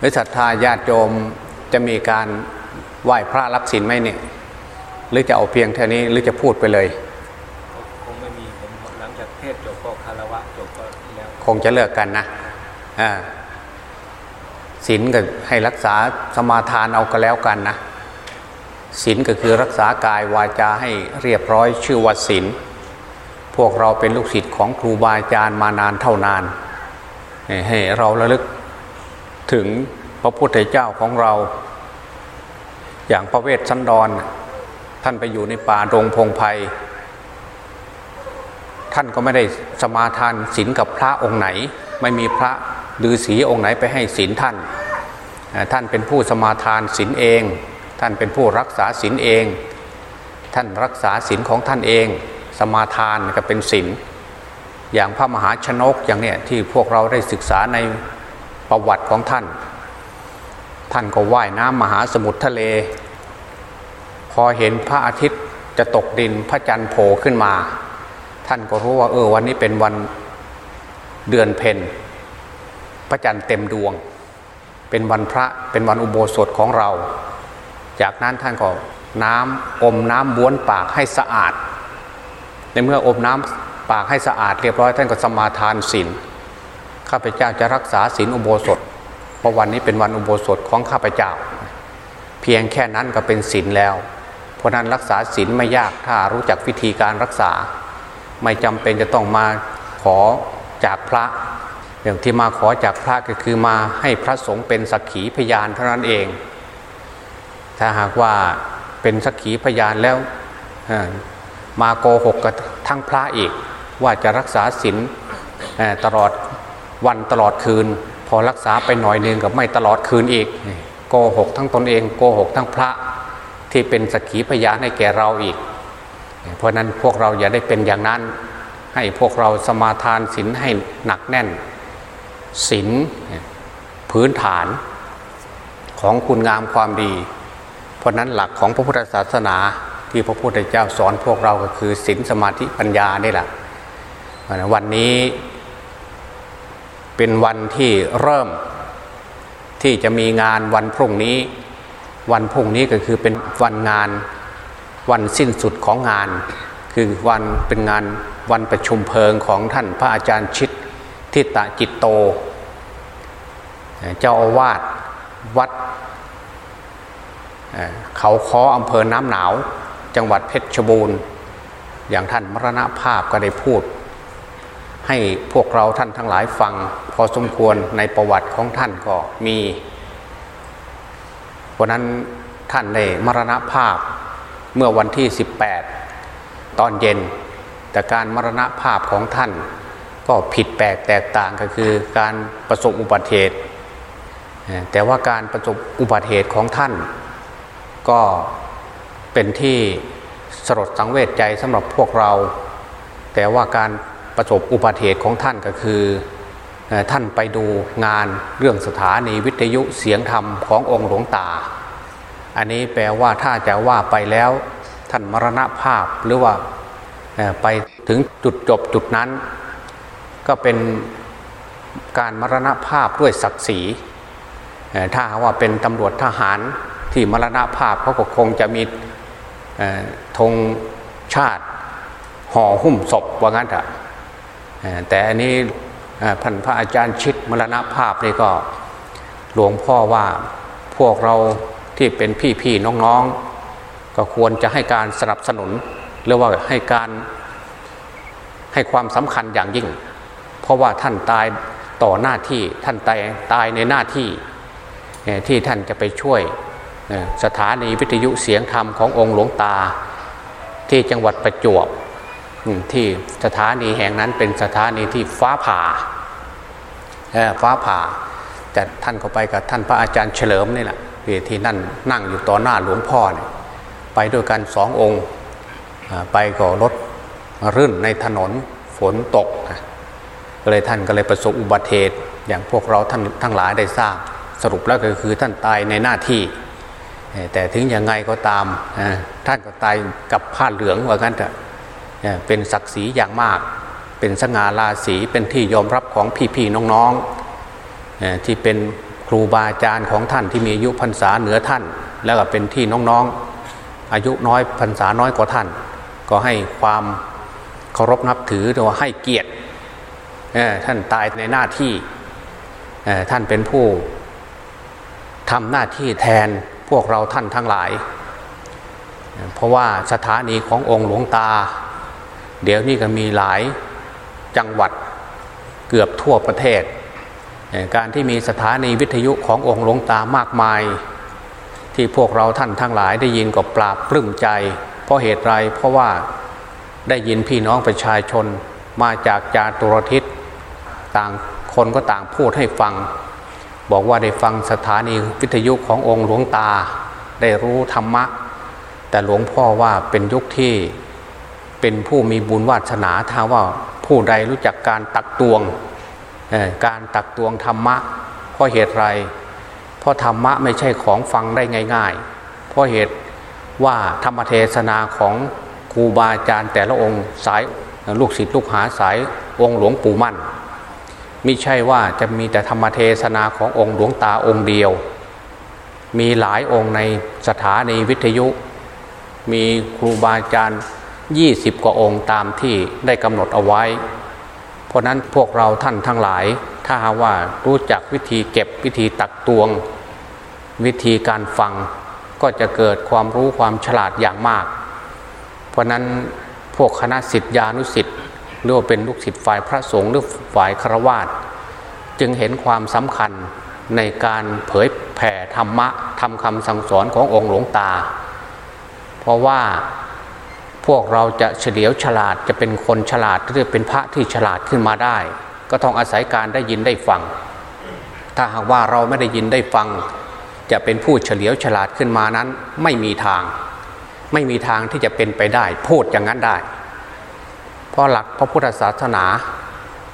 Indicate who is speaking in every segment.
Speaker 1: หรือศรัทธาญาติโยมจะมีการไหว้พระรับศีลไหมเนี่ยหรือจะเอาเพียงเท่านี้หรือจะพูดไปเลย
Speaker 2: คงไม่มีผมหลังจากเทศจบก็คารวะจบก็แล้ว
Speaker 1: คงจะเลิกกันนะอ่าศีลก็ให้รักษาสมาทานเอาก็แล้วกันนะศีลก็คือรักษากายวาจาให้เรียบร้อยชื่อว่าศีลพวกเราเป็นลูกศิษย์ของครูบาอาจารย์มานานเท่านานให้เราระลึก ถึงพระพุทธเจ้าของเรา อย่างพระเวสสันดร ท่านไปอยู่ในป่าดงพงไพท่านก็ไม่ได้สมาทานศีลกับพระองค์ไหน ไม่มีพระฤาษีองค์ไหนไปให้ศีลท่าน ท่านเป็นผู้สมาทานศีลเอง ท่านเป็นผู้รักษาศีลเอง ท่านรักษาศีลของท่านเอง สมาทานก็เป็นศีลอย่างพระมหาชนกอย่างเนี้ยที่พวกเราได้ศึกษาใน ประวัติของท่าน ท่านก็ว่ายน้ำมหาสมุทรทะเล พอเห็นพระอาทิตย์จะตกดินพระจันทร์โผล่ขึ้นมา ท่านก็รู้ว่าเออวันนี้เป็นวันเดือนเพ็ญพระจันทร์เต็มดวง เป็นวันพระเป็นวันอุโบสถของเรา จากนั้นท่านก็น้ำอมน้ำบ้วนปากให้สะอาด ในเมื่ออมน้ำปากให้สะอาดเรียบร้อยท่านก็สมาทานศีล ข้าพเจ้าจะรักษาศีลอุโบสถ เพราะวันนี้เป็นวันอุโบสถของข้าพเจ้า เพียงแค่นั้นก็เป็นศีลแล้ว เพราะนั้นรักษาศีลไม่ยากถ้ารู้จักวิธีการรักษา ไม่จำเป็นจะต้องมาขอจากพระอย่างที่มาขอจากพระก็คือมาให้พระสงฆ์เป็นสักขีพยานเท่านั้นเอง ถ้าหากว่าเป็นสักขีพยานแล้วมาโกหกกับทั้งพระอีกว่าจะรักษาศีลตลอด วันตลอดคืน พอรักษาไปหน่อยนึงกับไม่ตลอดคืนอีกโกหกทั้งตนเองโกหกทั้งพระที่เป็นสกีพยานให้แก่เราอีก เพราะนั้นพวกเราอย่าได้เป็นอย่างนั้น ให้พวกเราสมาทานศีลให้หนักแน่นศีลพื้นฐานของคุณงามความดี เพราะนั้นหลักของพระพุทธศาสนาที่พระพุทธเจ้าสอนพวกเราก็คือศีลสมาธิปัญญานี่แหละวันนี้ เป็นวันที่เริ่มที่จะมีงานวันพรุ่งนี้ วันพรุ่งนี้ก็คือเป็นวันงานวันสิ้นสุดของงาน คือวันเป็นงานวันประชุมเพลิงของท่านพระอาจารย์ชิดทิตะจิตโต เจ้าอาวาสวัด เขาค้ออำเภอน้ำหนาว จังหวัดเพชรบูรณ์ อย่างท่านมรณภาพก็ได้พูด ให้พวกเราท่านทั้งหลายฟัง พอสมควรในประวัติของท่านก็มีวันนั้นท่านได้มรณภาพเมื่อวันที่ 18 ตอนเย็น แต่การมรณภาพของท่าน ก็ผิดแปลกแตกต่างก็คือการประสบอุบัติเหตุ แต่ว่าการประสบอุบัติเหตุของท่าน ก็เป็นที่สลดสังเวชใจสำหรับพวกเรา แต่ว่าการ ประสบอุบัติเหตุของท่านก็คือท่านไปดูงานเรื่องสถานีวิทยุเสียงธรรมขององค์หลวงตา อันนี้แปลว่าถ้าจะว่าไปแล้วท่านมรณภาพหรือว่าไปถึงจุดจบจุดนั้น ก็เป็นการมรณภาพด้วยศักดิ์ศรีถ้าว่าเป็นตำรวจทหารที่มรณภาพเขาก็คงจะมีธงชาติห่อหุ้มศพว่างั้นเถอะ แต่อันนี้พันพระอาจารย์ชิดมรณภาพนี่ก็หลวงพ่อว่าพวกเราที่เป็นพี่ๆน้องๆ ก็ควรจะให้การสนับสนุนหรือว่าให้การให้ความสำคัญอย่างยิ่ง เพราะว่าท่านตายต่อหน้าที่ท่านตายตายในหน้าที่ที่ท่านจะไปช่วยสถานีวิทยุเสียงธรรมขององค์หลวงตาที่จังหวัดประจวบ ที่สถานีแห่งนั้นเป็นสถานีที่ฟ้าผ่าฟ้าผ่าแต่ท่านเข้าไปกับท่านพระอาจารย์เฉลิมนี่แหละที่นั่นนั่งอยู่ต่อหน้าหลวงพ่อเนี่ยไปด้วยกันสององค์ไปก็รถรื่นในถนนฝนตกก็เลยท่านก็เลยประสบอุบัติเหตุอย่างพวกเราท่านทั้งหลายได้ทราบสรุปแล้วก็คือท่านตายในหน้าที่ แต่ถึงยังไงก็ตามท่านก็ตายกับผ้าเหลืองว่างั้นเถอะ เป็นศักดิ์ศรีอย่างมาก เป็นสง่าราศีเป็นที่ยอมรับของพี่ๆน้องๆที่เป็นครูบาอาจารย์ของท่านที่มีอายุพรรษาเหนือท่าน แล้วก็เป็นที่น้องๆ อายุน้อยพรรษาน้อยกว่าท่าน ก็ให้ความเคารพนับถือหรือว่าให้เกียรติท่านตายในหน้าที่ท่านเป็นผู้ทำหน้าที่แทนพวกเราท่านทั้งหลาย เพราะว่าสถานีขององค์หลวงตา เดี๋ยวนี้ก็มีหลายจังหวัดเกือบทั่วประเทศ การที่มีสถานีวิทยุขององค์หลวงตามากมาย ที่พวกเราท่านทั้งหลายได้ยินก็ปราบปลื้มใจ เพราะเหตุไรเพราะว่าได้ยินพี่น้องประชาชนมาจากจาตุรทิศต่างคนก็ต่างพูดให้ฟัง บอกว่าได้ฟังสถานีวิทยุขององค์หลวงตา ได้รู้ธรรมะ แต่หลวงพ่อว่าเป็นยุคที่ เป็นผู้มีบุญวาสนาถ้าว่าผู้ใดรู้จักการตักตวงการตักตวงธรรมะเพราะเหตุไร เพราะธรรมะไม่ใช่ของฟังได้ง่ายๆ เพราะเหตุว่าธรรมเทศนาของครูบาอาจารย์แต่ละองค์สายลูกศิษย์ลูกหาสายองค์หลวงปู่มั่นมิใช่ว่าจะมีแต่ธรรมเทศนาขององค์หลวงตาองค์เดียว มีหลายองค์ในสถานีวิทยุ มีครูบาอาจารย์ ยี่สิบกว่าองค์ตามที่ได้กำหนดเอาไว้ เพราะนั้นพวกเราท่านทั้งหลาย ถ้าหาว่ารู้จักวิธีเก็บวิธีตักตวง วิธีการฟังก็จะเกิดความรู้ความฉลาดอย่างมาก เพราะนั้นพวกคณะสิทธิานุสิทธิ์หรือว่าเป็นลูกศิษย์ฝ่ายพระสงฆ์หรือฝ่ายครวาสจึงเห็นความสำคัญในการเผยแผ่ธรรมะทำคำสั่งสอนขององค์หลวงตา เพราะว่า พวกเราจะเฉลียวฉลาดจะเป็นคนฉลาดหรือเป็นพระที่ฉลาดขึ้นมาได้ ก็ต้องอาศัยการได้ยินได้ฟัง ถ้าหากว่าเราไม่ได้ยินได้ฟัง จะเป็นผู้เฉลียวฉลาดขึ้นมานั้น ไม่มีทาง ไม่มีทางที่จะเป็นไปได้ พูดอย่างนั้นได้ เพราะหลักพระพุทธศาสนา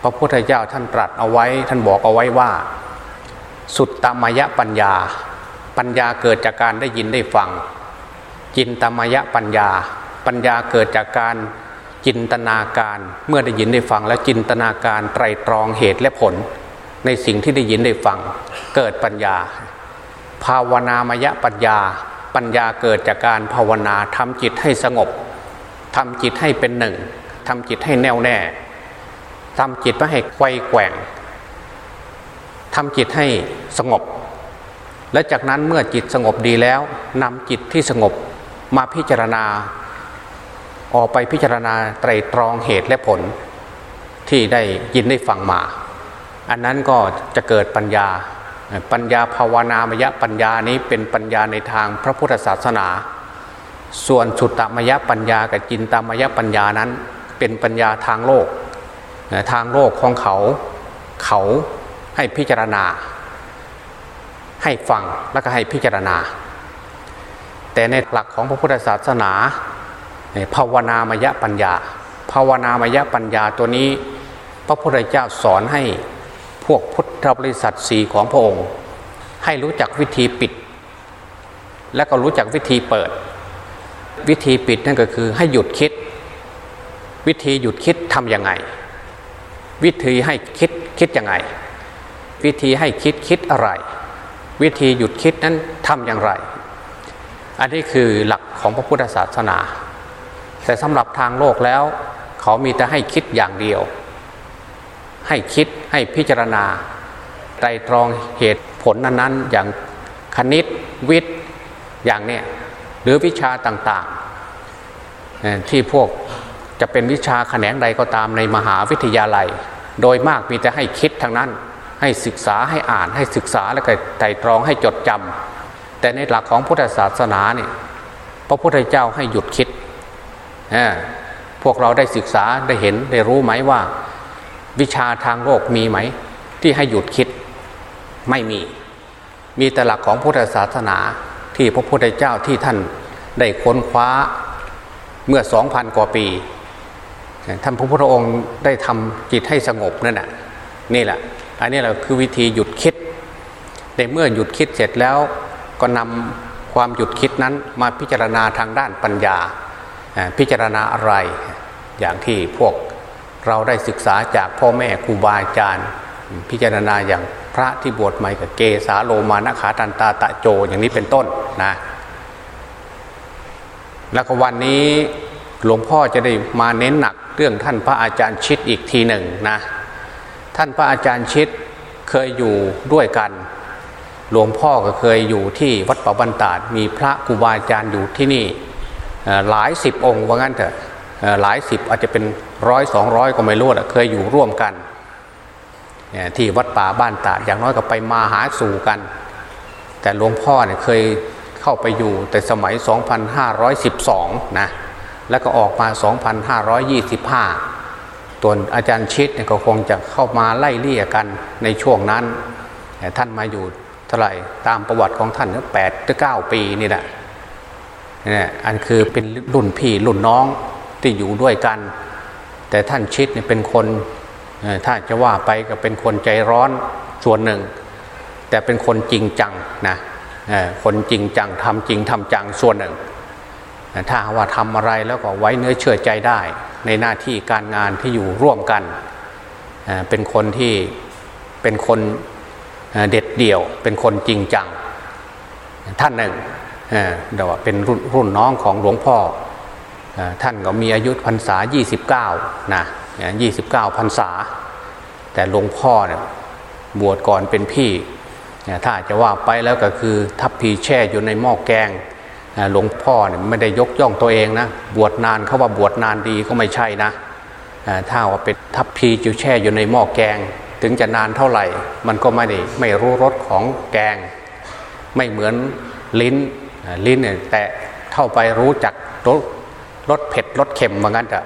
Speaker 1: พระพุทธเจ้าท่านตรัสเอาไว้ ท่านบอกเอาไว้ว่า สุดตมยปัญญา ปัญญาเกิดจากการได้ยินได้ฟัง จินตมยปัญญา ปัญญาเกิดจากการจินตนาการ เมื่อได้ยินได้ฟังแล้วจินตนาการไตรตรองเหตุและผล ในสิ่งที่ได้ยินได้ฟังเกิดปัญญา ภาวนามยปัญญา ปัญญาเกิดจากการภาวนาทำจิตให้สงบทำจิตให้เป็นหนึ่งทำจิตให้แน่วแน่ทำจิตไม่ให้ไกวแกว่งทำจิตให้สงบ และจากนั้นเมื่อจิตสงบดีแล้วนำจิตที่สงบมาพิจารณา ออกไปพิจารณาไตรตรองเหตุและผลที่ได้ยินได้ฟังมา อันนั้นก็จะเกิดปัญญา ปัญญาภาวนามยปัญญานี้เป็นปัญญาในทางพระพุทธศาสนา ส่วนสุตตมยปัญญากับจินตมยปัญญานั้น เป็นปัญญาทางโลก ทางโลกของเขาเขาให้พิจารณา ให้ฟังแล้วก็ให้พิจารณา แต่ในหลักของพระพุทธศาสนา ภาวนามยปัญญา ภาวนามยปัญญาตัวนี้ พระพุทธเจ้าสอนให้พวกพุทธบริษัทสีของพระองค์ ให้รู้จักวิธีปิด และก็รู้จักวิธีเปิด วิธีปิดนั่นก็คือให้หยุดคิด วิธีหยุดคิดทำยังไง วิธีให้คิดคิดยังไง วิธีให้คิดคิดอะไร วิธีหยุดคิดนั้นทำอย่างไร อันนี้คือหลักของพระพุทธศาสนา แต่สำหรับทางโลกแล้ว เขามีแต่ให้คิดอย่างเดียว ให้คิดให้พิจารณาไตรตรองเหตุผลนั้นๆ อย่างคณิตวิทย์อย่างเนี้ยหรือวิชาต่างๆ ที่พวกจะเป็นวิชาแขนงใดก็ตามในมหาวิทยาลัย โดยมากมีแต่ให้คิดทางนั้น ให้ศึกษาให้อ่านให้ศึกษาแล้วก็ไต่ตรองให้จดจำแต่ในหลักของพุทธศาสนาเนี่ยพระพุทธเจ้าให้หยุดคิด พวกเราได้ศึกษาได้เห็นได้รู้ไหมว่า วิชาทางโลกมีไหม ที่ให้หยุดคิดไม่มี มีแต่หลักของพุทธศาสนาที่พระพุทธเจ้าที่ท่านได้ค้นคว้าเมื่อสองพันกว่าปีท่านพระพุทธองค์ได้ทำจิตให้สงบนั่นแหะนี่แหละ อันนี้แหละคือวิธีหยุดคิดในเมื่อหยุดคิดเสร็จแล้วก็นำความหยุดคิดนั้นมาพิจารณาทางด้านปัญญา พิจารณาอะไร อย่างที่พวกเราได้ศึกษาจากพ่อแม่ครูบาอาจารย์ พิจารณาอย่างพระที่บวชใหม่กับเกสาโลมานะขาตันตาตะโจอย่างนี้เป็นต้นนะแล้วก็วันนี้หลวงพ่อจะได้มาเน้นหนักเรื่องท่านพระอาจารย์ชิดอีกทีหนึ่งนะท่านพระอาจารย์ชิดเคยอยู่ด้วยกัน หลวงพ่อก็เคยอยู่ที่วัดป่าบันตาดมีพระครูบาอาจารย์อยู่ที่นี่ หลายสิบองค์ว่างั้นเถอะหลายสิบอาจจะเป็นร้อยสองร้อยก็ไม่รู้เคยอยู่ร่วมกันที่วัดป่าบ้านตาดอย่างน้อยก็ไปมาหาสู่กัน แต่หลวงพ่อเนี่ยเคยเข้าไปอยู่แต่สมัย 2512 นะ แล้วก็ออกมา 2525 ตัวอาจารย์ชิดเนี่ยก็คงจะเข้ามาไล่เลี่ยกันในช่วงนั้น ท่านมาอยู่เท่าไหร่ตามประวัติของท่านก็แปดหรือเก้าปีนี่แหละ นี่อันคือเป็นรุ่นพี่รุ่นน้องที่อยู่ด้วยกัน แต่ท่านชิดเนี่ยเป็นคนถ้าจะว่าไปก็เป็นคนใจร้อนส่วนหนึ่ง แต่เป็นคนจริงจังนะคนจริงจังทำจริงทำจังส่วนหนึ่ง ถ้าว่าทำอะไรแล้วก็ไว้เนื้อเชื่อใจได้ ในหน้าที่การงานที่อยู่ร่วมกัน เป็นคนที่เป็นคนเด็ดเดี่ยว เป็นคนจริงจัง ท่านหนึ่ง เดี๋ยวเป็นรุ่นรุ่นน้องของหลวงพ่อท่านก็มีอายุพรรษา 29นะ29พรรษา แต่หลวงพ่อเนี่ยบวชก่อนเป็นพี่ ถ้าจะว่าไปแล้วก็คือทัพพีแช่อยู่ในหม้อแกงหลวงพ่อเนี่ยไม่ได้ยกย่องตัวเองนะบวชนานเขาว่าบวชนานดีก็ไม่ใช่นะถ้าว่าเป็นทัพพีอยู่แช่อยู่ในหม้อแกง ถึงจะนานเท่าไหร่ มันก็ไม่ได้ไม่รู้รสของแกง ไม่เหมือนลิ้น ลิ้นเนี่ยแต่เข้าไปรู้จักรสรสเผ็ดรสเค็มเหมือนกันแต่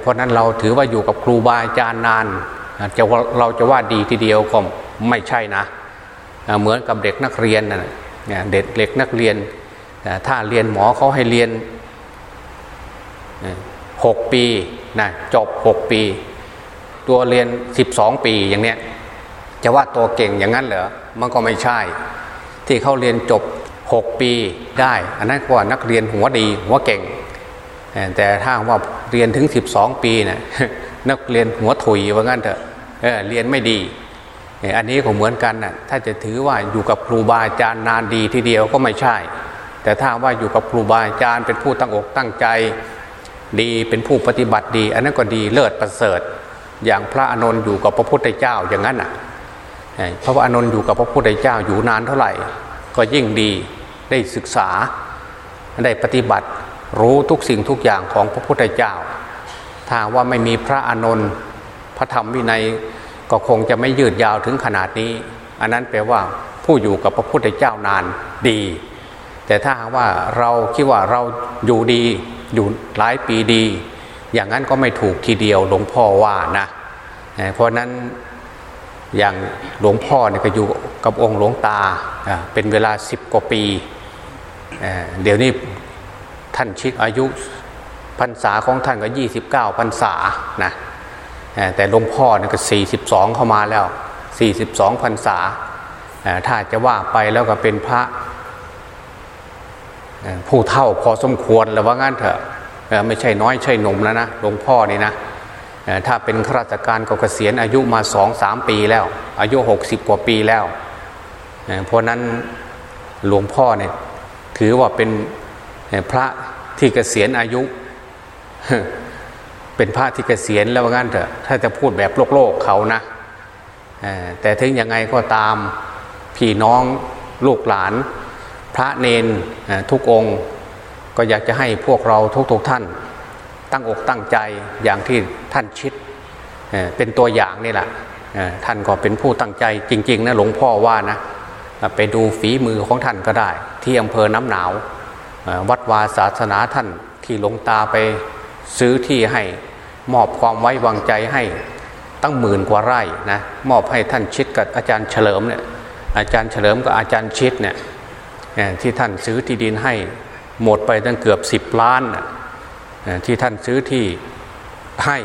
Speaker 1: เพราะนั้นเราถือว่าอยู่กับครูบาอาจารย์นานจะเราจะว่าดีทีเดียวก็ไม่ใช่นะ เหมือนกับเด็กนักเรียนนะเด็กเด็กนักเรียน ถ้าเรียนหมอเขาให้เรียนหกปีนะจบหกปี ตัวเรียนสิบสองปีอย่างเนี้ยจะว่าตัวเก่งอย่างนั้นเหรอมันก็ไม่ใช่ ที่เขาเรียนจบ หกปีได้ อันนั้นว่านักเรียนหัวดีหัวเก่ง แต่ถ้าว่าเรียนถึงสิบสองปีนะนักเรียนหัวถุยว่างั้นเถอะเเรียนไม่ดี อันนี้ก็เหมือนกันนะ่ะถ้าจะถือว่าอยู่กับครูบาอาจารย์นานดีทีเดียวก็ไม่ใช่ แต่ถ้าว่าอยู่กับครูบาอาจารย์เป็นผู้ตั้งอกตั้งใจ ดีเป็นผู้ปฏิบัติดี อันนั้นก็ดีเลิศประเสริฐ อย่างพระอานนท์อยู่กับพระพุทธเจ้าอย่างนั้นอะพระอานนท์อยู่กับพระพุทธเจ้าอยู่นานเท่าไหร่ ก็ยิ่งดีได้ศึกษาได้ปฏิบัติรู้ทุกสิ่งทุกอย่างของพระพุทธเจ้า ถ้าว่าไม่มีพระอานนท์พระธรรมวินัยก็คงจะไม่ยืดยาวถึงขนาดนี้ อันนั้นแปลว่าผู้อยู่กับพระพุทธเจ้านานดี แต่ถ้าว่าเราคิดว่าเราอยู่ดีอยู่หลายปีดี อย่างนั้นก็ไม่ถูกทีเดียวหลวงพ่อว่านะ เพราะนั้นอย่างหลวงพ่อเนี่ยก็อยู่ กับองค์หลวงตาเป็นเวลาสิบกว่าปี เดี๋ยวนี้ท่านชิดอายุพรรษาของท่านก็ยี่สิบเก้าพรรษานะแต่หลวงพ่อนี่ก็สี่สิบสองเข้ามาแล้วสี่สิบสองพรรษา ถ้าจะว่าไปแล้วก็เป็นพระผู้เท่าพอสมควรแล้วว่างั้นเถอะไม่ใช่น้อยใช่หนุ่มแล้วนะหลวงพ่อนี่นะถ้าเป็นข้าราชการก็เกษียณอายุมาสองสามปีแล้ว อายุหกสิบกว่าปีแล้ว เพราะนั้นหลวงพ่อเนี่ยถือว่าเป็นพระที่เกษียณอายุ เป็นพระที่เกษียณแล้วว่างั้นเถอะถ้าจะพูดแบบโลกโลกเขานะแต่ถึงยังไงก็ตามพี่น้องลูกหลาน พระเนนทุกองค์ก็อยากจะให้พวกเราทุกๆทท่าน ตั้งอกตั้งใจอย่างที่ท่านชิดเป็นตัวอย่างนี่แหละท่านก็เป็นผู้ตั้งใจจริง ๆ นะหลวงพ่อว่านะ ไปดูฝีมือของท่านก็ได้ ที่อำเภอน้ำหนาววัดวาศาสนาท่านที่หลวงตาไปซื้อที่ให้มอบความไว้วางใจให้ตั้งหมื่นกว่าไร่นะมอบให้ท่านชิดกับอาจารย์เฉลิมเนี่ยอาจารย์เฉลิมกับอาจารย์ชิดเนี่ยที่ท่านซื้อที่ดินให้หมดไปตั้งเกือบสิบล้านที่ท่านซื้อที่ให้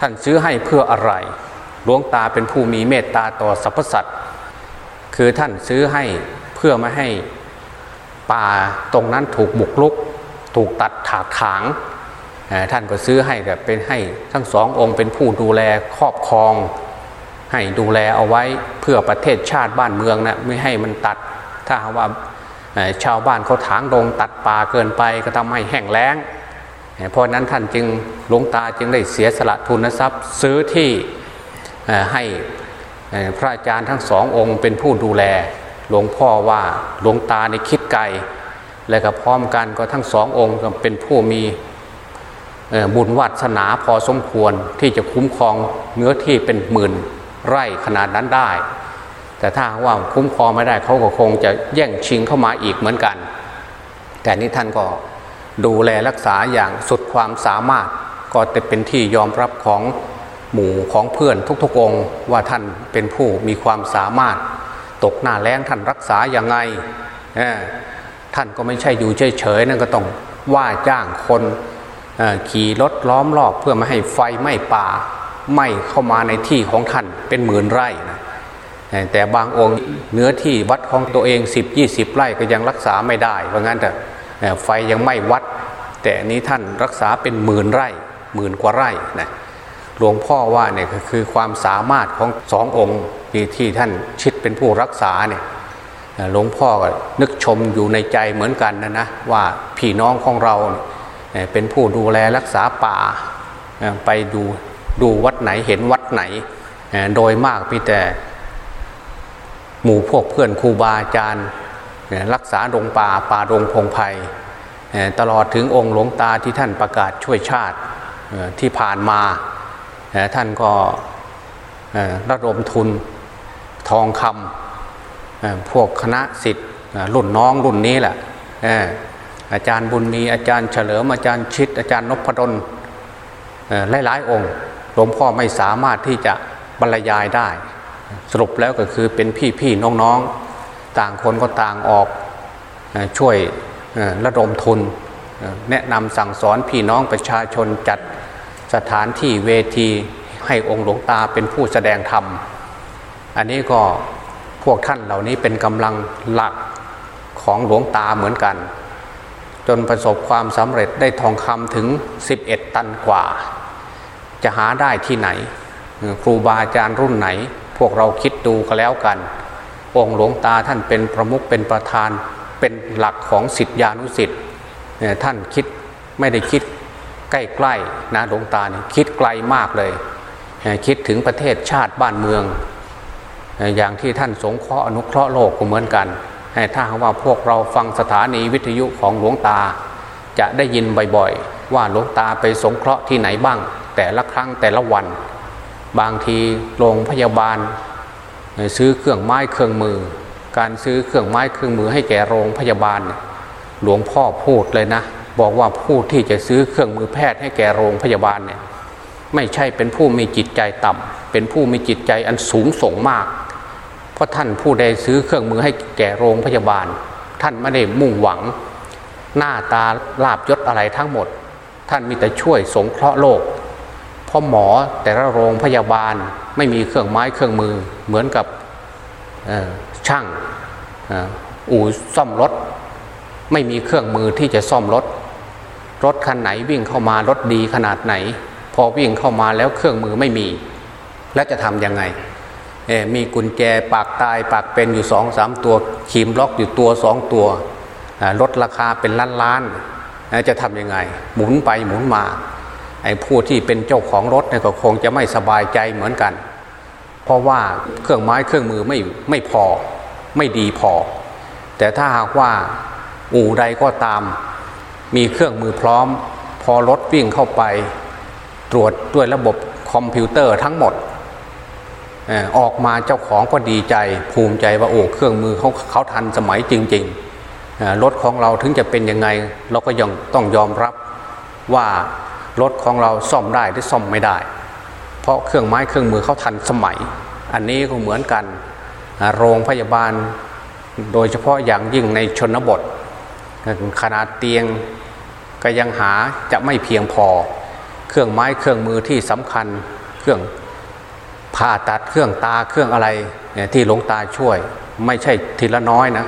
Speaker 1: ท่านซื้อให้เพื่ออะไรหลวงตาเป็นผู้มีเมตตาต่อสรรพสัตว์ คือท่านซื้อให้เพื่อไม่ให้ป่าตรงนั้นถูกบุกลุก ถูกตัดถากถางท่านก็ซื้อให้แบบเป็นให้ทั้งสององค์เป็นผู้ดูแลครอบครอง ให้ดูแลเอาไว้เพื่อประเทศชาติบ้านเมืองนะไม่ให้มันตัด ถ้าว่าชาวบ้านเขาถางดงตัดป่าเกินไปก็ทำให้แห้งแล้ง เพราะนั้นท่านจึงหลวงตาจึงได้เสียสละทุนทรัพย์ ซื้อที่ให้ พระอาจารย์ทั้งสององค์เป็นผู้ดูแล หลวงพ่อว่าหลวงตาในคิดไกลและก็พร้อมกันก็ทั้งสององค์เป็นผู้มีบุญวัดสนาพอสมควรที่จะคุ้มครองเนื้อที่เป็นหมื่นไร่ขนาดนั้นได้ แต่ถ้าว่าคุ้มครองไม่ได้เขาก็คงจะแย่งชิงเข้ามาอีกเหมือนกัน แต่นี้ท่านก็ดูแลรักษาอย่างสุดความสามารถก็จะเป็นที่ยอมรับของ หมู่ของเพื่อนทุกๆองว่าท่านเป็นผู้มีความสามารถ ตกหน้าแล้งท่านรักษาอย่างไงท่านก็ไม่ใช่อยู่เฉยๆนั่นก็ต้องว่าจ้างคนขี่รถล้อมรอบเพื่อไม่ให้ไฟไหม้ป่าไหม้เข้ามาในที่ของท่านเป็นหมื่นไร่นะแต่บางองค์เนื้อที่วัดของตัวเอง 10 20 ไร่ก็ยังรักษาไม่ได้เพราะงั้นแต่ไฟยังไม่วัด แต่นี้ท่านรักษาเป็นหมื่นไร่หมื่นกว่าไร่นะ หลวงพ่อว่าเนี่ยคือความสามารถของสององค์ที่ที่ท่านชิดเป็นผู้รักษาเนี่ยหลวงพ่อก็นึกชมอยู่ในใจเหมือนกันนะนะว่าพี่น้องของเราเป็นผู้ดูแลรักษาป่าไปดูดูวัดไหนเห็นวัดไหน โดยมากพี่แต่ หมู่พวกเพื่อนครูบาอาจารย์รักษาดงป่าป่าดงพงไพ่ตลอดถึงองค์หลวงตาที่ท่านประกาศช่วยชาติที่ผ่านมา ท่านก็ระดมทุนทองคำพวกคณะสิทธิ์รุ่นน้องรุ่นนี้แหละอาจารย์บุญมีอาจารย์เฉลิมอาจารย์ชิด อาจารย์นพดลหลายๆองค์หลวงพ่อไม่สามารถที่จะบรรยายได้ สรุปแล้วก็คือเป็นพี่ๆน้องๆต่างคนก็ต่างออกช่วยระดมทุน แนะนำสั่งสอนพี่น้องประชาชนจัด สถานที่เวทีให้องค์หลวงตาเป็นผู้แสดงธรรม อันนี้ก็พวกท่านเหล่านี้เป็นกำลังหลักของหลวงตาเหมือนกัน จนประสบความสำเร็จได้ทองคำถึง 11 ตันกว่า จะหาได้ที่ไหน ครูบาอาจารย์รุ่นไหน พวกเราคิดดูก็แล้วกัน องค์หลวงตาท่านเป็นประมุขเป็นประธานเป็นหลักของสิทธิานุสิทธิ์ท่านคิดไม่ได้คิด ใกล้ๆนะหลวงตาเนี่ยคิดไกลมากเลย คิดถึงประเทศชาติบ้านเมือง อย่างที่ท่านสงเคราะห์อนุเคราะห์โลกก็เหมือนกันถ้าว่าพวกเราฟังสถานีวิทยุของหลวงตา จะได้ยินบ่อยๆ ว่าหลวงตาไปสงเคราะห์ที่ไหนบ้าง แต่ละครั้งแต่ละวัน บางทีโรงพยาบาล ซื้อเครื่องไม้เครื่องมือ การซื้อเครื่องไม้เครื่องมือให้แก่โรงพยาบาล หลวงพ่อพูดเลยนะ บอกว่าผู้ที่จะซื้อเครื่องมือแพทย์ให้แก่โรงพยาบาลเนี่ยไม่ใช่เป็นผู้มีจิตใจต่ำเป็นผู้มีจิตใจอันสูงส่งมาก เพราะท่านผู้ใดซื้อเครื่องมือให้แก่โรงพยาบาล ท่านไม่ได้มุ่งหวัง หน้าตาลาบยศอะไรทั้งหมด ท่านมีแต่ช่วยสงเคราะห์โลกเพราะหมอแต่ละโรงพยาบาลไม่มีเครื่องไม้เครื่องมือเหมือนกับช่างอู่ซ่อมรถ ไม่มีเครื่องมือที่จะซ่อมรถ รถคันไหนวิ่งเข้ามารถดีขนาดไหน พอวิ่งเข้ามาแล้วเครื่องมือไม่มี แล้วจะทำยังไงมีกุญแจปากตายปากเป็นอยู่สองสามตัวขีมล็อกอยู่ตัวสองตัวรถราคาเป็นล้านล้านจะทำยังไง หมุนไปหมุนมาไอ้ผู้ที่เป็นเจ้าของรถเนี่ยก็คงจะไม่สบายใจเหมือนกัน เพราะว่าเครื่องไม้เครื่องมือไม่ไม่พอไม่ดีพอ แต่ถ้าหากว่าอู่ใดก็ตาม มีเครื่องมือพร้อม พอรถวิ่งเข้าไป ตรวจด้วยระบบคอมพิวเตอร์ทั้งหมดออกมาเจ้าของก็ดีใจ ภูมิใจว่าโอ้เครื่องมือเขาเขาทันสมัยจริงๆรถของเราถึงจะเป็นยังไง เราก็ยังต้องยอมรับว่ารถของเราซ่อมได้หรือซ่อมไม่ได้ เพราะเครื่องไม้เครื่องมือเขาทันสมัย อันนี้ก็เหมือนกันโรงพยาบาล โดยเฉพาะอย่างยิ่งในชนบทขนาดเตียง ก็ยังหาจะไม่เพียงพอ เครื่องไม้เครื่องมือที่สำคัญ เครื่องผ่าตัดเครื่องตาเครื่องอะไรที่หลวงตาช่วย ไม่ใช่ทีละน้อยนะ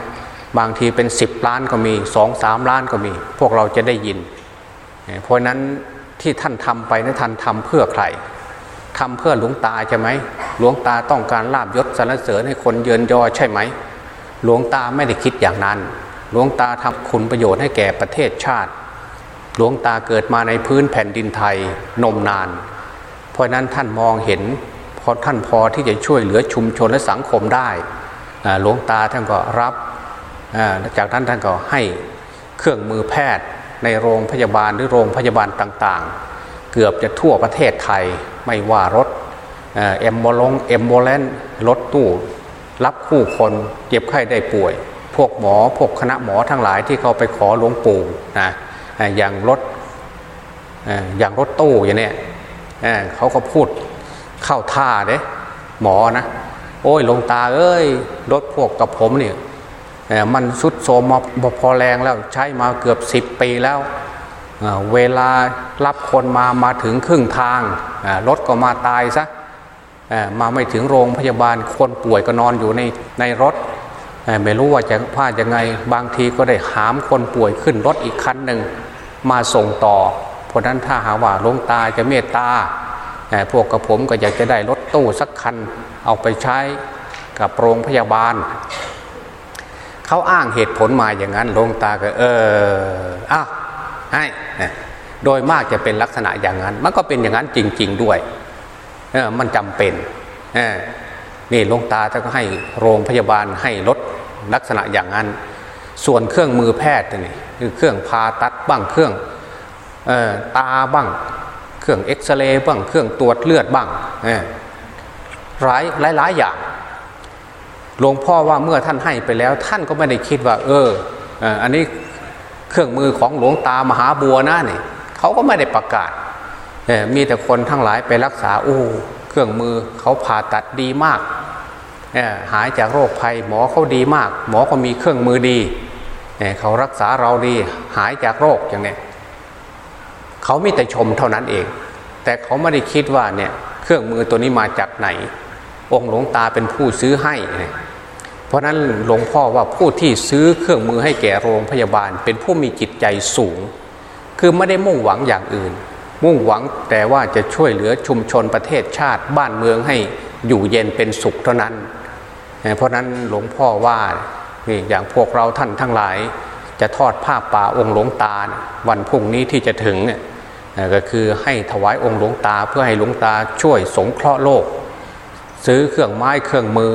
Speaker 1: บางทีเป็นสิบล้านก็มีสองสามล้านก็มี พวกเราจะได้ยิน เพราะนั้นที่ท่านทำไปนะท่านทำเพื่อใครทำเพื่อหลวงตาใช่ไหมหลวงตาต้องการลาบยศสรรเสริญให้คนเยินยอใช่ไหม หลวงตาไม่ได้คิดอย่างนั้น หลวงตาทำคุณประโยชน์ให้แก่ประเทศชาติ หลวงตาเกิดมาในพื้นแผ่นดินไทยนมนาน เพราะนั้นท่านมองเห็นพอท่านพอที่จะช่วยเหลือชุมชนและสังคมได้หลวงตาท่านก็รับจากนั้นท่านก็ให้เครื่องมือแพทย์ในโรงพยาบาลหรือโรงพยาบาลต่างๆ เกือบจะทั่วประเทศไทยไม่ว่ารถเอ็มบอลงเอ็มโบเลนรถตู้รับคู่คนเจ็บไข้ได้ป่วย พวกหมอพวกคณะหมอทั้งหลายที่เขาไปขอหลวงปู่นะ อย่างรถอย่างรถตู้อย่างนี้เขาก็พูดเข้าท่าเด้หมอนะ โอ้ยลงตาเอ้ยรถพวกกับผมเนี่ยมันสุดโทมมาพอแรงแล้วใช้มาเกือบสิบปีแล้วเวลารับคนมามาถึงครึ่งทางรถก็มาตายซะมาไม่ถึงโรงพยาบาลคนป่วยก็นอนอยู่ในในรถ ไม่รู้ว่าจะพลาดยังไง บางทีก็ได้หามคนป่วยขึ้นรถอีกคันหนึ่งมาส่งต่อ เพราะนั้นถ้าหาว่าลงตาจะเมตตาพวกกับผมก็อยากจะได้รถตู้สักคันเอาไปใช้กับโรงพยาบาล เขาอ้างเหตุผลมาอย่างนั้นลงตาก็ เอออ้าวให้โดยมากจะเป็นลักษณะอย่างนั้น มันก็เป็นอย่างนั้นจริง ๆด้วย เออมันจำเป็น เออ นี่ลงตาท่านก็ให้โรงพยาบาลให้รถลักษณะอย่างนั้น ส่วนเครื่องมือแพทย์นี่คือเครื่องผ่าตัดบ้างเครื่องออตาบ้าง เครื่องเอ็กซเรย์บ้างเครื่องตรวจเลือดบ้างหลายหลายหลายอย่างหลวงพ่อว่าเมื่อท่านให้ไปแล้ว ท่านก็ไม่ได้คิดว่า เอออันนี้เครื่องมือของหลวงตามหาบัวนะนี่เขาก็ไม่ได้ประกาศมีแต่คนทั้งหลายไปรักษาโอ้เครื่องมือเขาผ่าตัดดีมาก หายจากโรคภัยหมอเขาดีมาก หมอก็มีเครื่องมือดีเขารักษาเราดีหายจากโรคอย่างเนี้เขามีแต่ชมเท่านั้นเอง แต่เขาไม่ได้คิดว่าเนี่ยเครื่องมือตัวนี้มาจากไหน องค์หลวงตาเป็นผู้ซื้อให้ เพราะนั้นหลวงพ่อว่าผู้ที่ซื้อเครื่องมือให้แก่โรงพยาบาล เป็นผู้มีจิตใจสูง คือไม่ได้มุ่งหวังอย่างอื่น มุ่งหวังแต่ว่าจะช่วยเหลือชุมชนประเทศชาติบ้านเมืองให้อยู่เย็นเป็นสุขเท่านั้น เพราะนั้นหลวงพ่อว่านี่อย่างพวกเราท่านทั้งหลาย จะทอดผ้าป่าองค์หลวงตา วันพรุ่งนี้ที่จะถึงเนี่ยก็คือให้ถวายองค์หลวงตาเพื่อให้หลวงตาช่วยสงเคราะห์โลก ซื้อเครื่องไม้เครื่องมือ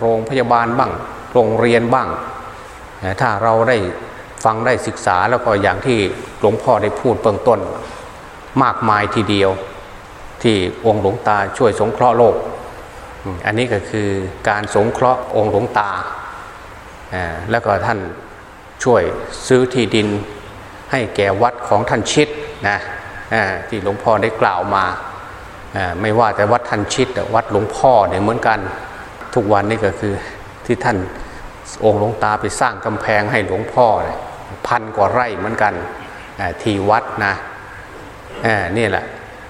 Speaker 1: โรงพยาบาลบ้าง โรงเรียนบ้าง ถ้าเราได้ฟังได้ศึกษาแล้วก็อย่างที่หลวงพ่อได้พูดเบื้องต้น มากมายทีเดียว ที่องค์หลวงตาช่วยสงเคราะห์โลก อันนี้ก็คือการสงเคราะห์องค์หลวงตา แล้วก็ท่านช่วยซื้อที่ดินให้แก่วัดของท่านชิดนะที่หลวงพ่อได้กล่าวมาไม่ว่าแต่วัดทันชิตวัดหลวงพ่อเนี่ยเหมือนกันทุกวันนี้ก็คือที่ท่านองค์หลวงตาไปสร้างกำแพงให้หลวงพ่อพันกว่าไร่เหมือนกันที่วัดนะนี่แหละ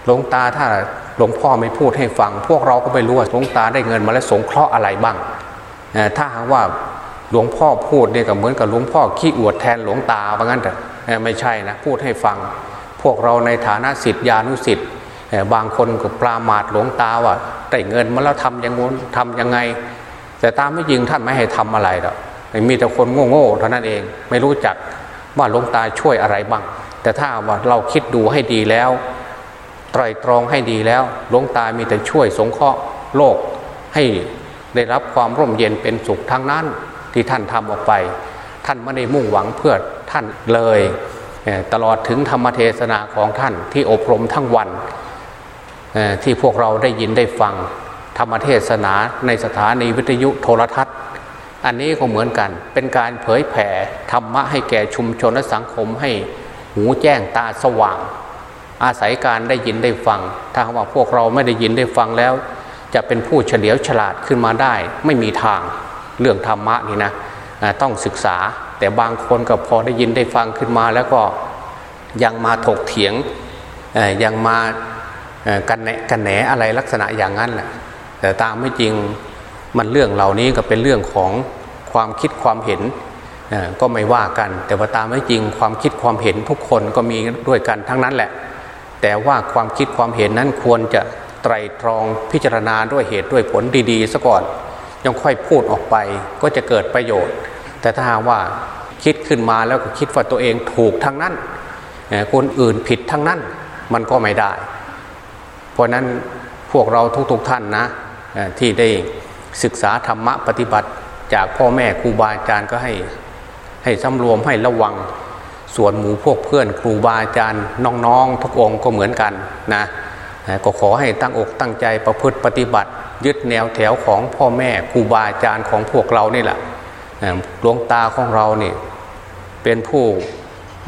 Speaker 1: หลวงตาถ้าหลวงพ่อไม่พูดให้ฟัง พวกเราก็ไม่รู้ว่าหลวงตาได้เงินมาแล้วสงเคราะห์อะไรบ้าง ถ้าหากว่าหลวงพ่อพูดเนี่ยก็เหมือนกับหลวงพ่อขี้อวดแทนหลวงตาว่างั้นแต่ไม่ใช่นะพูดให้ฟัง พวกเราในฐานะสิทธิานุสิทธิ์บางคนก็ปรามาทหลวงตาว่าได้เงินมาแล้วทำยังงนทำยังไง แต่ตามไม่จริงท่านไม่ให้ทำอะไรหรอกมีแต่คนโง่ๆเท่านั้นเองไม่รู้จักว่าหลวงตาช่วยอะไรบ้าง แต่ถ้าว่าเราคิดดูให้ดีแล้ว ไตรตรองให้ดีแล้วหลวงตามีแต่ช่วยสงเคราะห์โลกให้ได้รับความร่มเย็นเป็นสุขทั้งนั้นที่ท่านทำออกไป ท่านไม่ได้มุ่งหวังเพื่อท่านเลย ตลอดถึงธรรมเทศนาของท่านที่อบรมทั้งวันที่พวกเราได้ยินได้ฟังธรรมเทศนาในสถานีวิทยุโทรทัศน์ อันนี้ก็เหมือนกัน เป็นการเผยแผ่ธรรมะให้แก่ชุมชนและสังคมให้หูแจ้งตาสว่าง อาศัยการได้ยินได้ฟัง ถ้าว่าพวกเราไม่ได้ยินได้ฟังแล้ว จะเป็นผู้เฉลียวฉลาดขึ้นมาได้ ไม่มีทางเรื่องธรรมะนี่นะต้องศึกษาแต่บางคนก็พอได้ยินได้ฟังขึ้นมาแล้วก็ยังมาถกเถียงยังมากันแหนกันแหนอะไรลักษณะอย่างนั้นแหละแต่ตามไม่จริงมันเรื่องเหล่านี้ก็เป็นเรื่องของความคิดความเห็นก็ไม่ว่ากัน แต่ว่าตามไม่จริงความคิดความเห็นทุกคนก็มีด้วยกันทั้งนั้นแหละ แต่ว่าความคิดความเห็นนั้นควรจะไตรตรองพิจารณาด้วยเหตุด้วยผลดีๆซะก่อนยังค่อยพูดออกไปก็จะเกิดประโยชน์ แต่ถ้าว่าคิดขึ้นมาแล้วก็คิดว่าตัวเองถูกทั้งนั้นคนอื่นผิดทั้งนั้นมันก็ไม่ได้ เพราะนั้นพวกเราทุกๆท่านนะที่ได้ศึกษาธรรมะปฏิบัติ จากพ่อแม่ครูบาอาจารย์ก็ให้ให้สำรวมให้ระวัง ส่วนหมู่พวกเพื่อนครูบาอาจารย์น้องๆทุกองก็เหมือนกันนะก็ขอให้ตั้งอกตั้งใจประพฤติปฏิบัติ ยึดแนวแถวของพ่อแม่ครูบาอาจารย์ของพวกเรานี่แหละดวงตาของเราเนี่ยเป็นผู้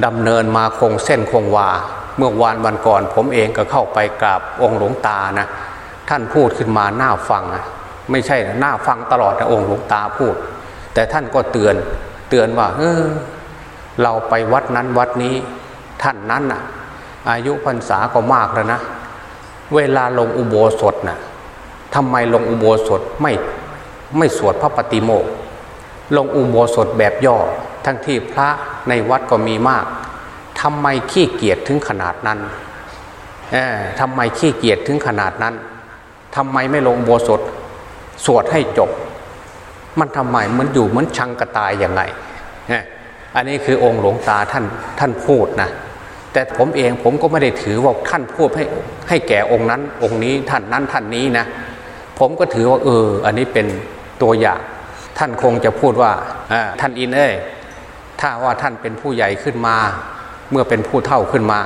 Speaker 1: ดำเนินมาคงเส้นคงวา เมื่อวานวันก่อน ผมเองก็เข้าไปกราบองค์หลวงตานะท่านพูดขึ้นมาหน้าฟังไม่ใช่หน้าฟังตลอดนะองค์หลวงตาพูด แต่ท่านก็เตือนเตือนว่าเออ เราไปวัดนั้นวัดนี้ท่านนั้นอะ อายุพรรษาก็มากแล้วนะ เวลาลงอุโบสถนะ่ะทำไมลงอุโบสถไม่ไม่สวดพระปฏิโมกลงอุโบสถแบบย่อ ทั้งที่พระในวัดก็มีมากทำไมขี้เกียจถึงขนาดนั้นทำไมขี้เกียจถึงขนาดนั้นทำไมไม่ลงอุโบสถสวดให้จบ มันทำไมมันอยู่เหมือนชังกระตายอย่างไร อันนี้คือองค์หลวงตาท่านท่านพูดนะแต่ผมเองผมก็ไม่ได้ถือว่าท่านพูดให้ให้แก่องค์นั้น องค์นี้ท่านนั้นท่านนี้นะ ผมก็ถือว่าเออ อันนี้เป็นตัวอย่าง ท่านคงจะพูดว่าท่านอินเอ้ยถ้าว่าท่านเป็นผู้ใหญ่ขึ้นมา เมื่อเป็นผู้เท่าขึ้นมา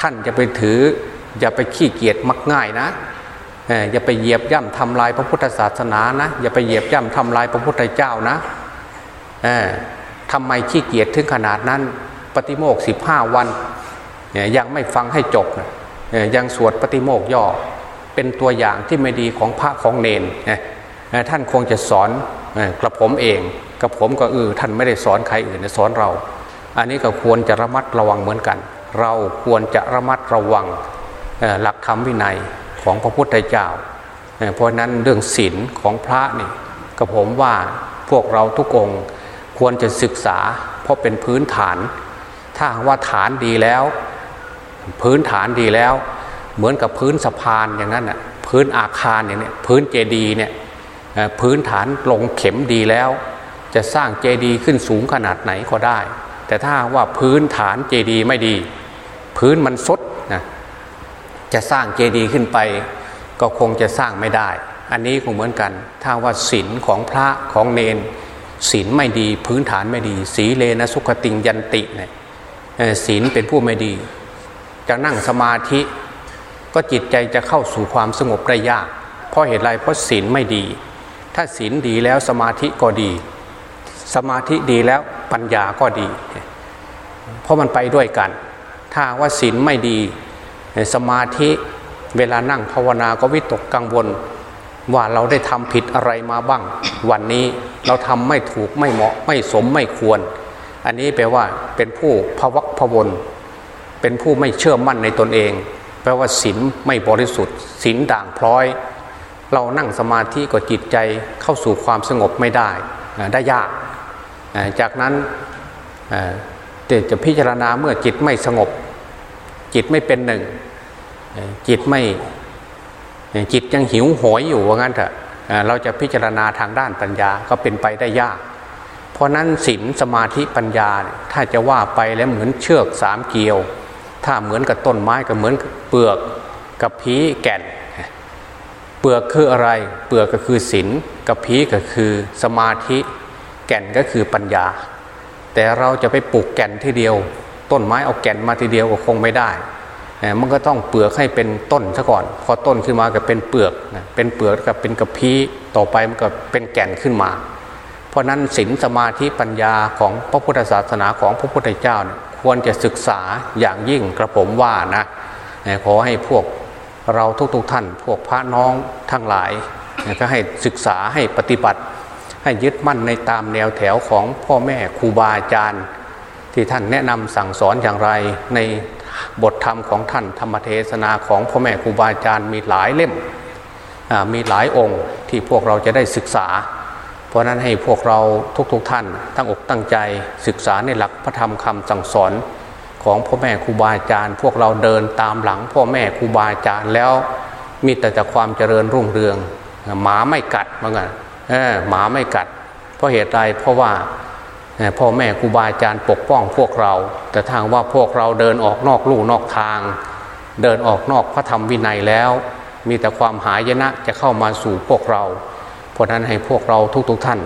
Speaker 1: ท่านจะไปถืออย่าไปขี้เกียจมักง่ายนะอย่าไปเหยียบย่ำทำลายพระพุทธศาสนานะ อย่าไปเหยียบย่ำทำลายพระพุทธเจ้านะ ทำไมขี้เกียจถึงขนาดนั้น ปฏิโมกสิบห้าวันยังไม่ฟังให้จบยังสวดปฏิโมกย่อ เป็นตัวอย่างที่ไม่ดีของพระของเนนท่านคงจะสอนกระผมเองกระผมก็เออท่านไม่ได้สอนใครอื่นสอนเรา อันนี้ก็ควรจะระมัดระวังเหมือนกัน เราควรจะระมัดระวังหลักธรรมวินัยของพระพุทธเจ้า เพราะนั้นเรื่องศีลของพระนี่ก็ผมว่าพวกเราทุกองค ควรจะศึกษา เพราะเป็นพื้นฐาน ถ้าว่าฐานดีแล้ว พื้นฐานดีแล้ว เหมือนกับพื้นสะพานอย่างนั้นน่ะพื้นอาคารอย่างนี้พื้นเจดีเนี่ยพื้นฐานลงเข็มดีแล้ว จะสร้างเจดีขึ้นสูงขนาดไหนก็ได้ แต่ถ้าว่าพื้นฐานเจดีไม่ดี พื้นมันซดนะจะสร้างเจดีย์ขึ้นไป ก็คงจะสร้างไม่ได้ อันนี้คงเหมือนกัน ถ้าว่าศีลของพระของเนน ศีลไม่ดีพื้นฐานไม่ดี สีเลนะสุขติงยันติเนี่ยศีลเป็นผู้ไม่ดี จะนั่งสมาธิก็จิตใจจะเข้าสู่ความสงบได้ยาก เพราะเหตุไรเพราะศีลไม่ดี ถ้าศีลดีแล้วสมาธิก็ดี สมาธิดีแล้วปัญญาก็ดี เพราะมันไปด้วยกัน ถ้าว่าศีลไม่ดี สมาธิเวลานั่งภาวนาก็วิตกกังวล ว่าเราได้ทำผิดอะไรมาบ้าง วันนี้เราทำไม่ถูกไม่เหมาะไม่สมไม่ควร อันนี้แปลว่าเป็นผู้พวักพวนเป็นผู้ไม่เชื่อมั่นในตนเอง แปลว่าศีลไม่บริสุทธิ์ศีลด่างพร้อย เรานั่งสมาธิก็จิตใจเข้าสู่ความสงบไม่ได้ได้ยาก จากนั้นจะพิจารณาเมื่อจิตไม่สงบ จิตไม่เป็นหนึ่งจิตไม่ จิตยังหิวโหยอยู่ว่างั้นเถอะเราจะพิจารณาทางด้านปัญญาก็เป็นไปได้ยาก เพราะนั้นศีลสมาธิปัญญาถ้าจะว่าไปแล้วเหมือนเชือกสามเกลียว ถ้าเหมือนกับต้นไม้ก็เหมือนเปลือกกับผีแก่น เปลือกคืออะไร เปลือกก็คือศีลกับผีก็คือสมาธิแก่นก็คือปัญญา แต่เราจะไปปลูกแก่นทีเดียว ต้นไม้เอาแก่นมาทีเดียวก็คงไม่ได้ มันก็ต้องเปลือกให้เป็นต้นซะก่อน พอต้นขึ้นมาก็เป็นเปลือกเป็นเปลือกกับเป็นกระพี้ต่อไปมันก็เป็นแก่นขึ้นมา เพราะนั้นศีลสมาธิปัญญาของพระพุทธศาสนาของพระพุทธเจ้าควรจะศึกษาอย่างยิ่งกระผมว่านะขอให้พวกเราทุกๆทท่าน พวกพระน้องทั้งหลายก็ให้ศึกษาให้ปฏิบัติ ให้ยึดมั่นในตามแนวแถวของพ่อแม่ครูบาอาจารย์ ที่ท่านแนะนำสั่งสอนอย่างไรใน บทธรรมของท่านธรรมเทศนาของพ่อแม่ครูบาอาจารย์มีหลายเล่มมีหลายองค์ที่พวกเราจะได้ศึกษา เพราะนั้นให้พวกเราทุกๆทท่านตั้งอกตั้งใจศึกษาในหลักพระธรรมคำสั่งสอนของพ่อแม่ครูบาอาจารย์ พวกเราเดินตามหลังพ่อแม่ครูบาอาจารย์แล้วมีแต่แต่ความเจริญรุ่งเรืองหมาไม่กัดเหมือนกันหมาไม่กัด เพราะเหตุใดเพราะว่า พ่อแม่ครูบาอาจารย์ปกป้องพวกเรา แต่ทางว่าพวกเราเดินออกนอกลู่นอกทาง เดินออกนอกพระธรรมวินัยแล้ว มีแต่ความหายนะจะเข้ามาสู่พวกเรา เพราะนั้นให้พวกเราทุกๆทท่าน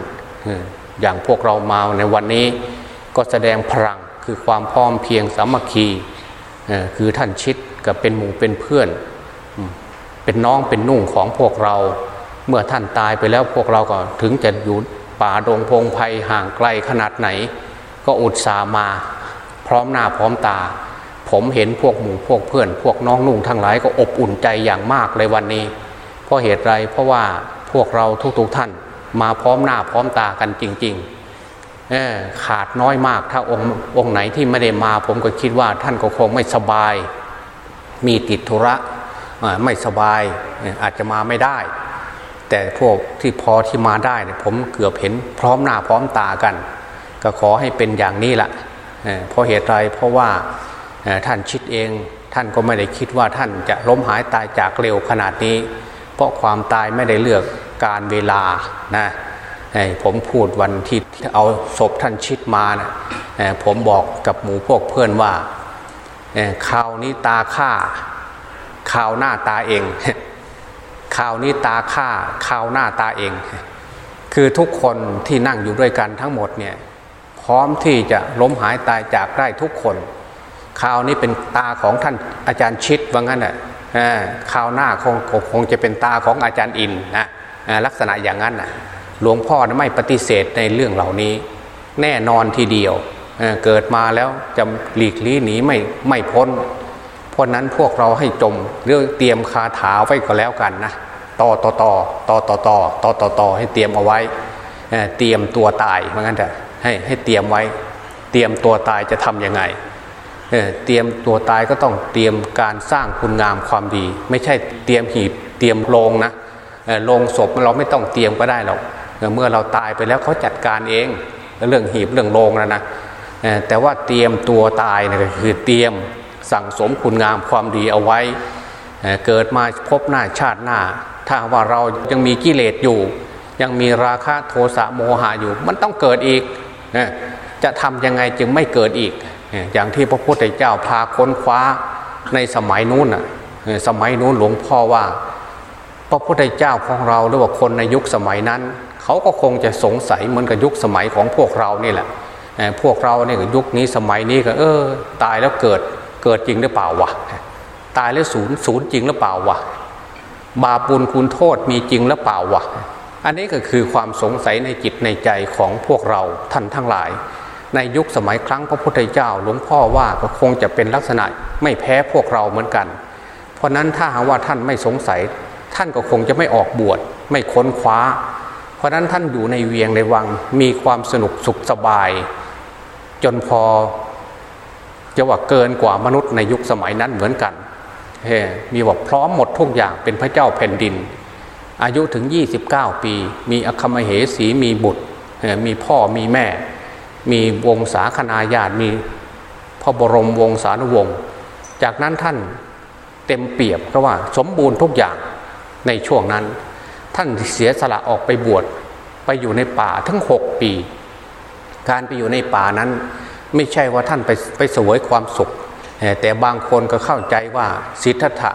Speaker 1: อย่างพวกเรามาในวันนี้ ก็แสดงพลังคือความพร้อมเพียงสามัคคีคือท่านชิดกับเป็นหมู่เป็นเพื่อน เป็นน้องเป็นนุ่งของพวกเรา เมื่อท่านตายไปแล้วพวกเราก็ถึงจะอยู่ ป่าดงพงไพ่ห่างไกลขนาดไหน ก็อุตส่าห์มาพร้อมหน้าพร้อมตา ผมเห็นพวกหมู่พวกเพื่อน พวกน้องนุ่งทั้งหลายก็อบอุ่นใจอย่างมากเลยวันนี้ เพราะเหตุไรเพราะว่าพวกเราทุกๆท่านมาพร้อมหน้าพร้อมตากันจริง ๆ ขาดน้อยมากถ้าองค์องค์ไหนที่ไม่ได้มา ผมก็คิดว่าท่านก็คงไม่สบาย มีติดธุระไม่สบายอาจจะมาไม่ได้ แต่พวกที่พอที่มาได้เนี่ยผมเกือบเห็นพร้อมหน้าพร้อมตากัน ก็ขอให้เป็นอย่างนี้ละเอ่อเพราะเหตุไรเพราะว่าท่านชิดเองท่านก็ไม่ได้คิดว่าท่านจะล้มหายตายจากเร็วขนาดนี้ เพราะความตายไม่ได้เลือกการเวลานะผมพูดวันที่เอาศพท่านชิดมานะผมบอกกับหมูพวกเพื่อนว่าข่าวนี้ตาข้าข่าวหน้าตาเอง ข่าวนี้ตาข้าข่าวหน้าตาเอง คือทุกคนที่นั่งอยู่ด้วยกันทั้งหมดเนี่ยพร้อมที่จะล้มหายตายจากได้ทุกคนข่าวนี้เป็นตาของท่านอาจารย์ชิดว่างั้นแหละข่าวหน้าคงคงจะเป็นตาของอาจารย์อินนะลักษณะอย่างนั้นน่ะหลวงพ่อไม่ปฏิเสธในเรื่องเหล่านี้ แน่นอนทีเดียวเเกิดมาแล้วจะหลีกลี่หนีไม่ไม่พ้น เพราะนั้นพวกเราให้จมเรื่องเตรียมคาถาไว้ก็แล้วกันนะต่อต่อต่อต่อต่อต่อต่อต่อต่อให้เตรียมเอาไว้เเตรียมตัวตายเหมือนกันเถอะให้ให้เตรียมไว้ เตรียมตัวตายจะทำยังไงเเตรียมตัวตายก็ต้องเตรียมการสร้างคุณงามความดี ไม่ใช่เตรียมหีบเตรียมโลงนะโลงศพเราไม่ต้องเตรียมก็ได้หรอกเอเมื่อเราตายไปแล้วเขาจัดการเองเรื่องหีบเรื่องโลงนะนะแต่ว่าเตรียมตัวตายนะก็คือเตรียม สั่งสมคุณงามความดีเอาไว้ เกิดมาพบหน้าชาติหน้า ถ้าว่าเรายังมีกิเลสอยู่ ยังมีราคะโทสะโมหะอยู่ มันต้องเกิดอีก จะทำยังไงจึงไม่เกิดอีก อย่างที่พระพุทธเจ้าพาค้นคว้าในสมัยนู้นน่ะสมัยนู้นหลวงพ่อว่า พระพุทธเจ้าของเราหรือว่าคนในยุคสมัยนั้น เขาก็คงจะสงสัยเหมือนกับยุคสมัยของพวกเรานี่แหละพวกเราเนี่ยยุคนี้สมัยนี้ก็เออตายแล้วเกิด เกิดจริงหรือเปล่าวะตายแล้วศูนย์ศูนย์จริงหรือเปล่าวะบาปบุญคุณโทษมีจริงหรือเปล่าวะอันนี้ก็คือความสงสัยในจิตในใจของพวกเราท่านทั้งหลาย ในยุคสมัยครั้งพระพุทธเจ้าหลวงพ่อว่าก็คงจะเป็นลักษณะไม่แพ้พวกเราเหมือนกัน เพราะนั้นถ้าหากว่าท่านไม่สงสัย ท่านก็คงจะไม่ออกบวชไม่ค้นคว้า เพราะนั้นท่านอยู่ในเวียงในวังมีความสนุกสุขสบาย จนพอ จะว่าเกินกว่ามนุษย์ในยุคสมัยนั้นเหมือนกันมีว่าพร้อมหมดทุกอย่างเป็นพระเจ้าแผ่นดิน อายุถึง 29 ปี มีอคมเหสีมีบุตรมีพ่อมีแม่ มีวงศาคณาญาติมีพระบรมวงศานุวงศ์จากนั้นท่านเต็มเปี่ยมเพราะว่าสมบูรณ์ทุกอย่างในช่วงนั้น ท่านเสียสละออกไปบวชไปอยู่ในป่าทั้งหกปี การไปอยู่ในป่านั้น ไม่ใช่ว่าท่านไปไปสวยความสุข แต่บางคนก็เข้าใจว่าสิทธัตถะ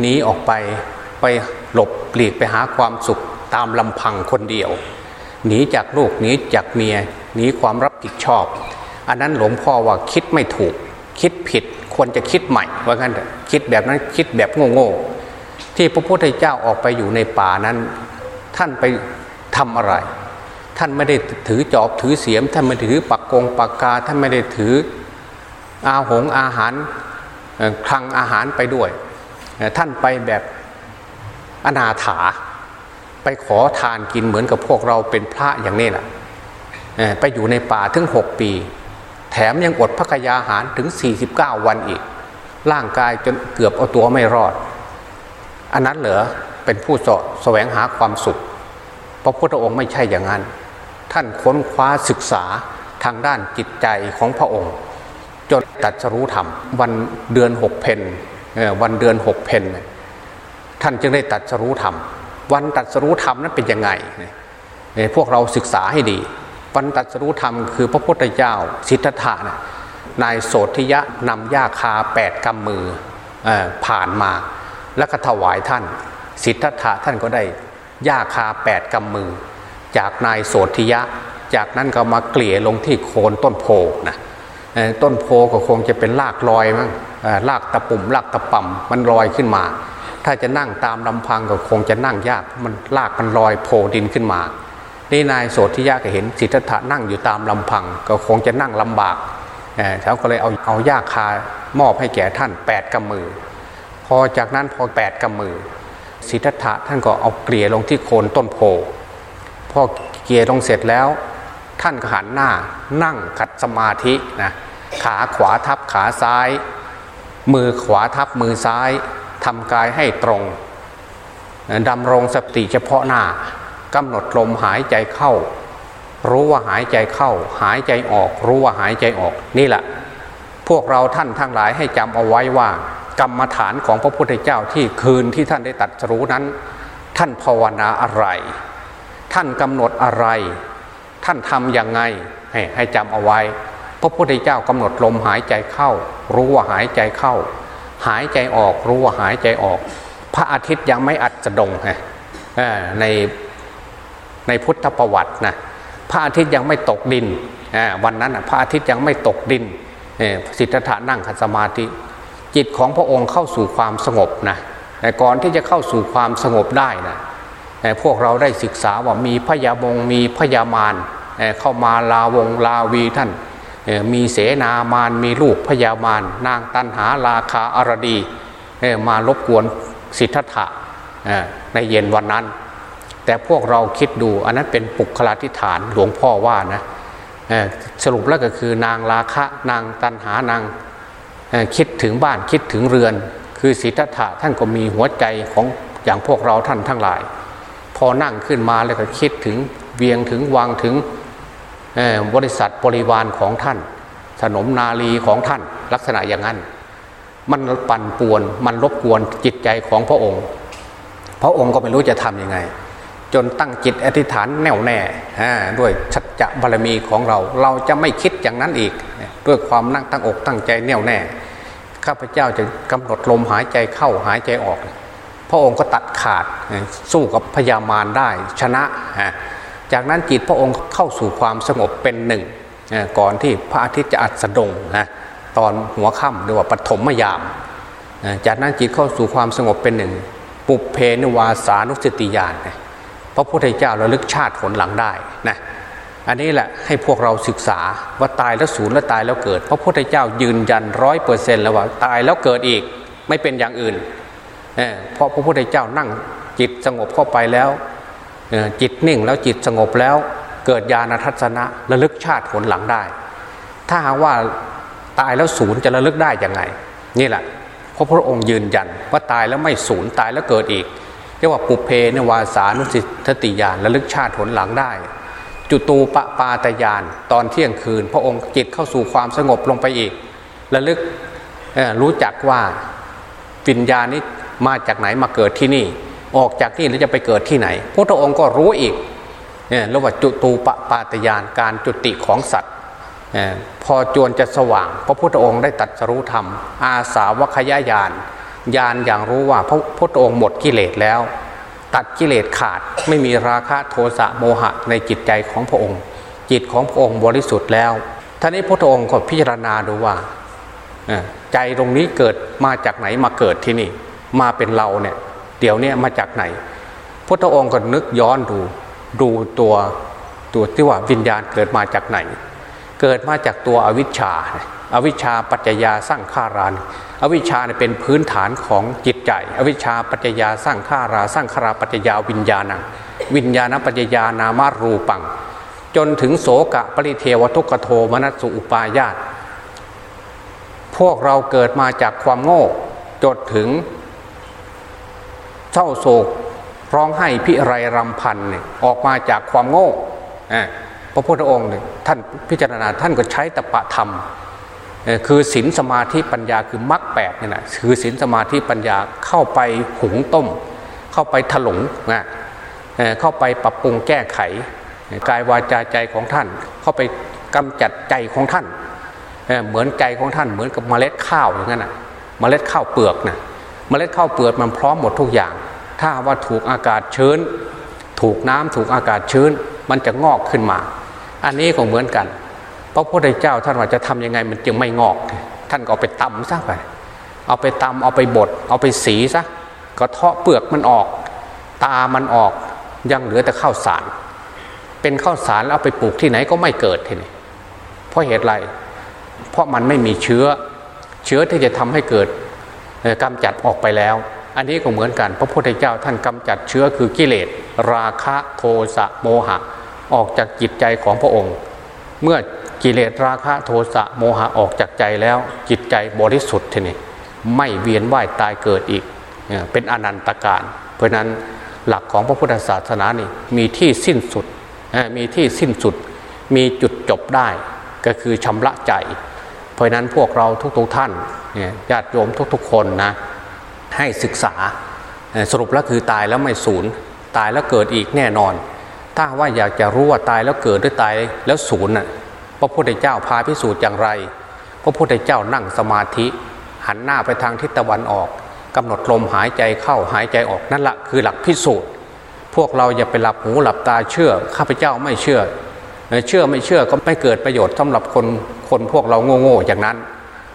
Speaker 1: หนีออกไปไปหลบปลีกไปหาความสุขตามลำพังคนเดียว หนีจากลูกหนีจากเมียหนีความรับผิดชอบ อันนั้นหลวงพ่อว่าคิดไม่ถูก คิดผิดควรจะคิดใหม่ว่างั้นคิดแบบนั้นคิดแบบโง่ๆที่พระพุทธเจ้าออกไปอยู่ในป่านั้น ท่านไปทำอะไร ท่านไม่ได้ถือจอบถือเสียม ท่านไม่ได้ถือปักกงปากกา ท่านไม่ได้ถืออาหงอาหารคลังอาหารไปด้วย ท่านไปแบบอนาถา ไปขอทานกินเหมือนกับพวกเราเป็นพระอย่างนี้แหละไปอยู่ในป่าถึงหกปี แถมยังอดพระกยาหารถึง 49 วันอีก ร่างกายจนเกือบเอาตัวไม่รอด อันนั้นเหรอเป็นผู้เสาะแสวงหาความสุขพระพุทธองค์ไม่ใช่อย่างนั้น ท่านค้นคว้าศึกษาทางด้านจิตใจของพระองค์ จนตัดสรู้ธรรม วันเดือนหกเพนวันเดือนหกเพนท่านจึงได้ตัดสรู้ธรรม วันตัดสรู้ธรรมนั้นเป็นยังไงพวกเราศึกษาให้ดี วันตัดสรู้ธรรมคือพระพุทธเจ้าสิทธัตถะนะนายโสธิยะนำยาคาแปดกำมือผ่านมา แล้วก็ถวายท่าน สิทธัตถะท่านก็ได้ยาคาแปดกำมือ จากนายโสธิยะ จากนั้นก็มาเกลี่ยลงที่โคนต้นโพนะต้นโพก็คงจะเป็นรากลอยมั้งรากตะปุ่มรากตะป่ำมันลอยขึ้นมา ถ้าจะนั่งตามลำพังก็คงจะนั่งยากมันรากมันลอยโผล่ดินขึ้นมานี่นายโสธิยะก็เห็นสิทธัตถะนั่งอยู่ตามลำพัง ก็คงจะนั่งลำบากเขาก็เลยเอาเอายาคามอบให้แก่ท่านแปดกำมือ พอจากนั้นพอแปดกำมือสิทธัตถะท่านก็เอาเกลี่ยลงที่โคนต้นโพ พอเกลี่ยลงเสร็จแล้ว ท่านก็หันหน้านั่งขัดสมาธินะขาขวาทับขาซ้าย มือขวาทับมือซ้ายทำกายให้ตรงดำรงสติเฉพาะหน้ากำหนดลมหายใจเข้า รู้ว่าหายใจเข้า หายใจออก รู้ว่าหายใจออกนี่แหละ พวกเราท่านทั้งหลายให้จำเอาไว้ว่า กรรมฐานของพระพุทธเจ้าที่คืนที่ท่านได้ตัดรู้นั้น ท่านภาวนาอะไร ท่านกำหนดอะไร ท่านทำยังไงให้ให้จำเอาไว้ พระพุทธเจ้ากำหนดลมหายใจเข้า รู้ว่าหายใจเข้า หายใจออกรู้ว่าหายใจออก พระอาทิตย์ยังไม่อัดจะดงไงในในพุทธประวัตินะพระอาทิตย์ยังไม่ตกดินวันนั้นพระอาทิตย์ยังไม่ตกดินสิทธัตถะนั่งขัดสมาธิจิตของพระองค์เข้าสู่ความสงบนะแต่ก่อนที่จะเข้าสู่ความสงบได้นะ พวกเราได้ศึกษาว่ามีพยามงมีพยามารเข้ามาลาวงลาวีท่านมีเสนามารมีลูกพยามารนางตันหาราคาอารดีมารบกวนสิทธัตถะในเย็นวันนั้น แต่พวกเราคิดดูอันนั้นเป็นปุคลาธิฐานหลวงพ่อว่านะสรุปแล้วก็คือนางราคะนางตันหานางคิดถึงบ้านคิดถึงเรือน คือสิทธัตถะท่านก็มีหัวใจของอย่างพวกเราท่านทั้งหลาย อนั่งขึ้นมาแล้วก็คิดถึงเวียงถึงวางถึงบริษัทบริวารของท่าน สนมนาลีของท่านลักษณะอย่างนั้น มันปั่นป่วนมันรบกวนจิตใจของพระองค์ พระองค์ก็ไม่รู้จะทำยังไง จนตั้งจิตอธิษฐานแน่วแน่ด้วยชัจจะบารมีของเรา เราจะไม่คิดอย่างนั้นอีก ด้วยความนั่งตั้งอกตั้งใจแน่วแน่ ข้าพเจ้าจะกำหนดลมหายใจเข้าหายใจออก พระองค์ก็ตัดขาดสู้กับพญามารได้ชนะ จากนั้นจิตพระองค์เข้าสู่ความสงบเป็นหนึ่ง ก่อนที่พระอาทิตย์จะอัสดงนะตอนหัวค่ำหรือว่าปฐมยาม จากนั้นจิตเข้าสู่ความสงบเป็นหนึ่ง ปุเพนวาสานุสติญาณพระพุทธเจ้าระลึกชาติผลหลังได้นะอันนี้แหละให้พวกเราศึกษาว่าตายแล้วสูญแล้วตายแล้วเกิด พระพุทธเจ้ายืนยันร้อยเปอร์เซ็นต์แล้วว่าตายแล้วเกิดอีกไม่เป็นอย่างอื่น เพราะพระพุทธเจ้านั่งจิตสงบเข้าไปแล้วจิตนิ่งแล้วจิตสงบแล้วเกิดญาณทัศนะระลึกชาติผลหลังได้ ถ้าหากว่าตายแล้วสูญจะระลึกได้ยังไง นี่แหละเพราะพระองค์ยืนยันว่าตายแล้วไม่สูญตายแล้วเกิดอีกเรียกว่าปุเพนวาสานุสิทติยานระลึกชาติผลหลังได้ จุตูปปาตยานตอนเที่ยงคืน พระองค์จิตเข้าสู่ความสงบลงไปอีกระลึกรู้จักว่าวิญญาณนี้ มาจากไหนมาเกิดที่นี่ ออกจากที่แล้วจะไปเกิดที่ไหนพระองค์ก็รู้อีกเนี่ยเรียกว่าจุตูปปาตยานการจุติของสัตว์พอจวนจะสว่าง พระพุทธองค์ได้ตัดสรู้ธรรม อาสาวคยายานญาณอย่างรู้ว่าพระพุทธองค์หมดกิเลสแล้ว ตัดกิเลสขาดไม่มีราคะโทสะโมหะในจิตใจของพระองค์ จิตของพระองค์บริสุทธิ์แล้วท่านี้พระองค์ก็พิจารณาดูว่าใจตรงนี้เกิดมาจากไหนมาเกิดที่นี่ มาเป็นเราเนี่ย เดี๋ยวนี้มาจากไหนพระองค์ก็นึกย้อนดู ดูตัวตัวที่ว่าวิญญาณเกิดมาจากไหน เกิดมาจากตัวอวิชชา อวิชชาปัจจยาสร้างข้ารานอวิชชาเนี่ยเป็นพื้นฐานของจิตใจ อวิชชาปัจจยาสร้างข้าราสร้างคาราปัจจยาวิญญาณัง วิญญาณปัจจยานามารูปัง จนถึงโสกะปริเทวทุกโทมนัสสุอุปายาตพวกเราเกิดมาจากความโง่จดถึง เศร้าโศกร้องไห้พิไรรำพันเนี่ยออกมาจากความโง่พระพุทธองค์เนี่ยท่านพิจารณาท่านก็ใช้ตปะธรรมคือศีลสมาธิปัญญาคือมรรคแปดนี่แหละคือศีลสมาธิปัญญาเข้าไปหุงต้ม เข้าไปถลุงนะเข้าไปปรับปรุงแก้ไขกายวาจาใจของท่าน เข้าไปกำจัดใจของท่าน เหมือนใจของท่านเหมือนกับเมล็ดข้าวอย่างนั้นนะเมล็ดข้าวเปลือกนะ เมล็ดข้าวเปลือกมันพร้อมหมดทุกอย่าง ถ้าว่าถูกอากาศชื้น ถูกน้ำถูกอากาศชื้น มันจะงอกขึ้นมา อันนี้ก็เหมือนกัน พระพุทธเจ้าท่านว่าจะทํำยังไงมันจึงไม่งอก ท่านก็เอาไปตำซะไปเอาไปตำเอาไปบดเอาไปสีซะก็เทาะเปลือกมันออก ตามันออกยังเหลือแต่ข้าวสาร เป็นข้าวสารแล้วเอาไปปลูกที่ไหนก็ไม่เกิดทีนี้เพราะเหตุไร เพราะมันไม่มีเชื้อ เชื้อที่จะทำให้เกิด กำจัดออกไปแล้ว อันนี้ก็เหมือนกัน พระพุทธเจ้าท่านกำจัดเชื้อคือกิเลส ราคะโทสะโมหะ ออกจากจิตใจของพระองค์ เมื่อกิเลสราคะโทสะโมหะออกจากใจแล้ว จิตใจบริสุทธิ์ทีนี้ไม่เวียนว่ายตายเกิดอีกเป็นอนันตการ เพราะนั้นหลักของพระพุทธศาสนานี่มีที่สิ้นสุดมีที่สิ้นสุด มีจุดจบได้ก็คือชำระใจ ราะนั้นพวกเราทุกๆท่านญาติโยมทุกๆ คนนะให้ศึกษาสรุปแล้วคือตายแล้วไม่สูญตายแล้วเกิดอีกแน่นอน ถ้าว่าอยากจะรู้ว่าตายแล้วเกิดหรือตายแล้วสูญน่ะพระพุทธเจ้าพาพิสูจน์อย่างไร พระพุทธเจ้านั่งสมาธิ หันหน้าไปทางทิศตะวันออกกำหนดลมหายใจเข้าหายใจออกนั่นแหละคือหลักพิสูจน์ พวกเราอย่าไปหลับหูหลับตาเชื่อข้าพเจ้าไม่เชื่อ เชื่อไม่เชื่อก็ไม่เกิดประโยชน์สำหรับคน คนพวกเราโง่ๆอย่างนั้น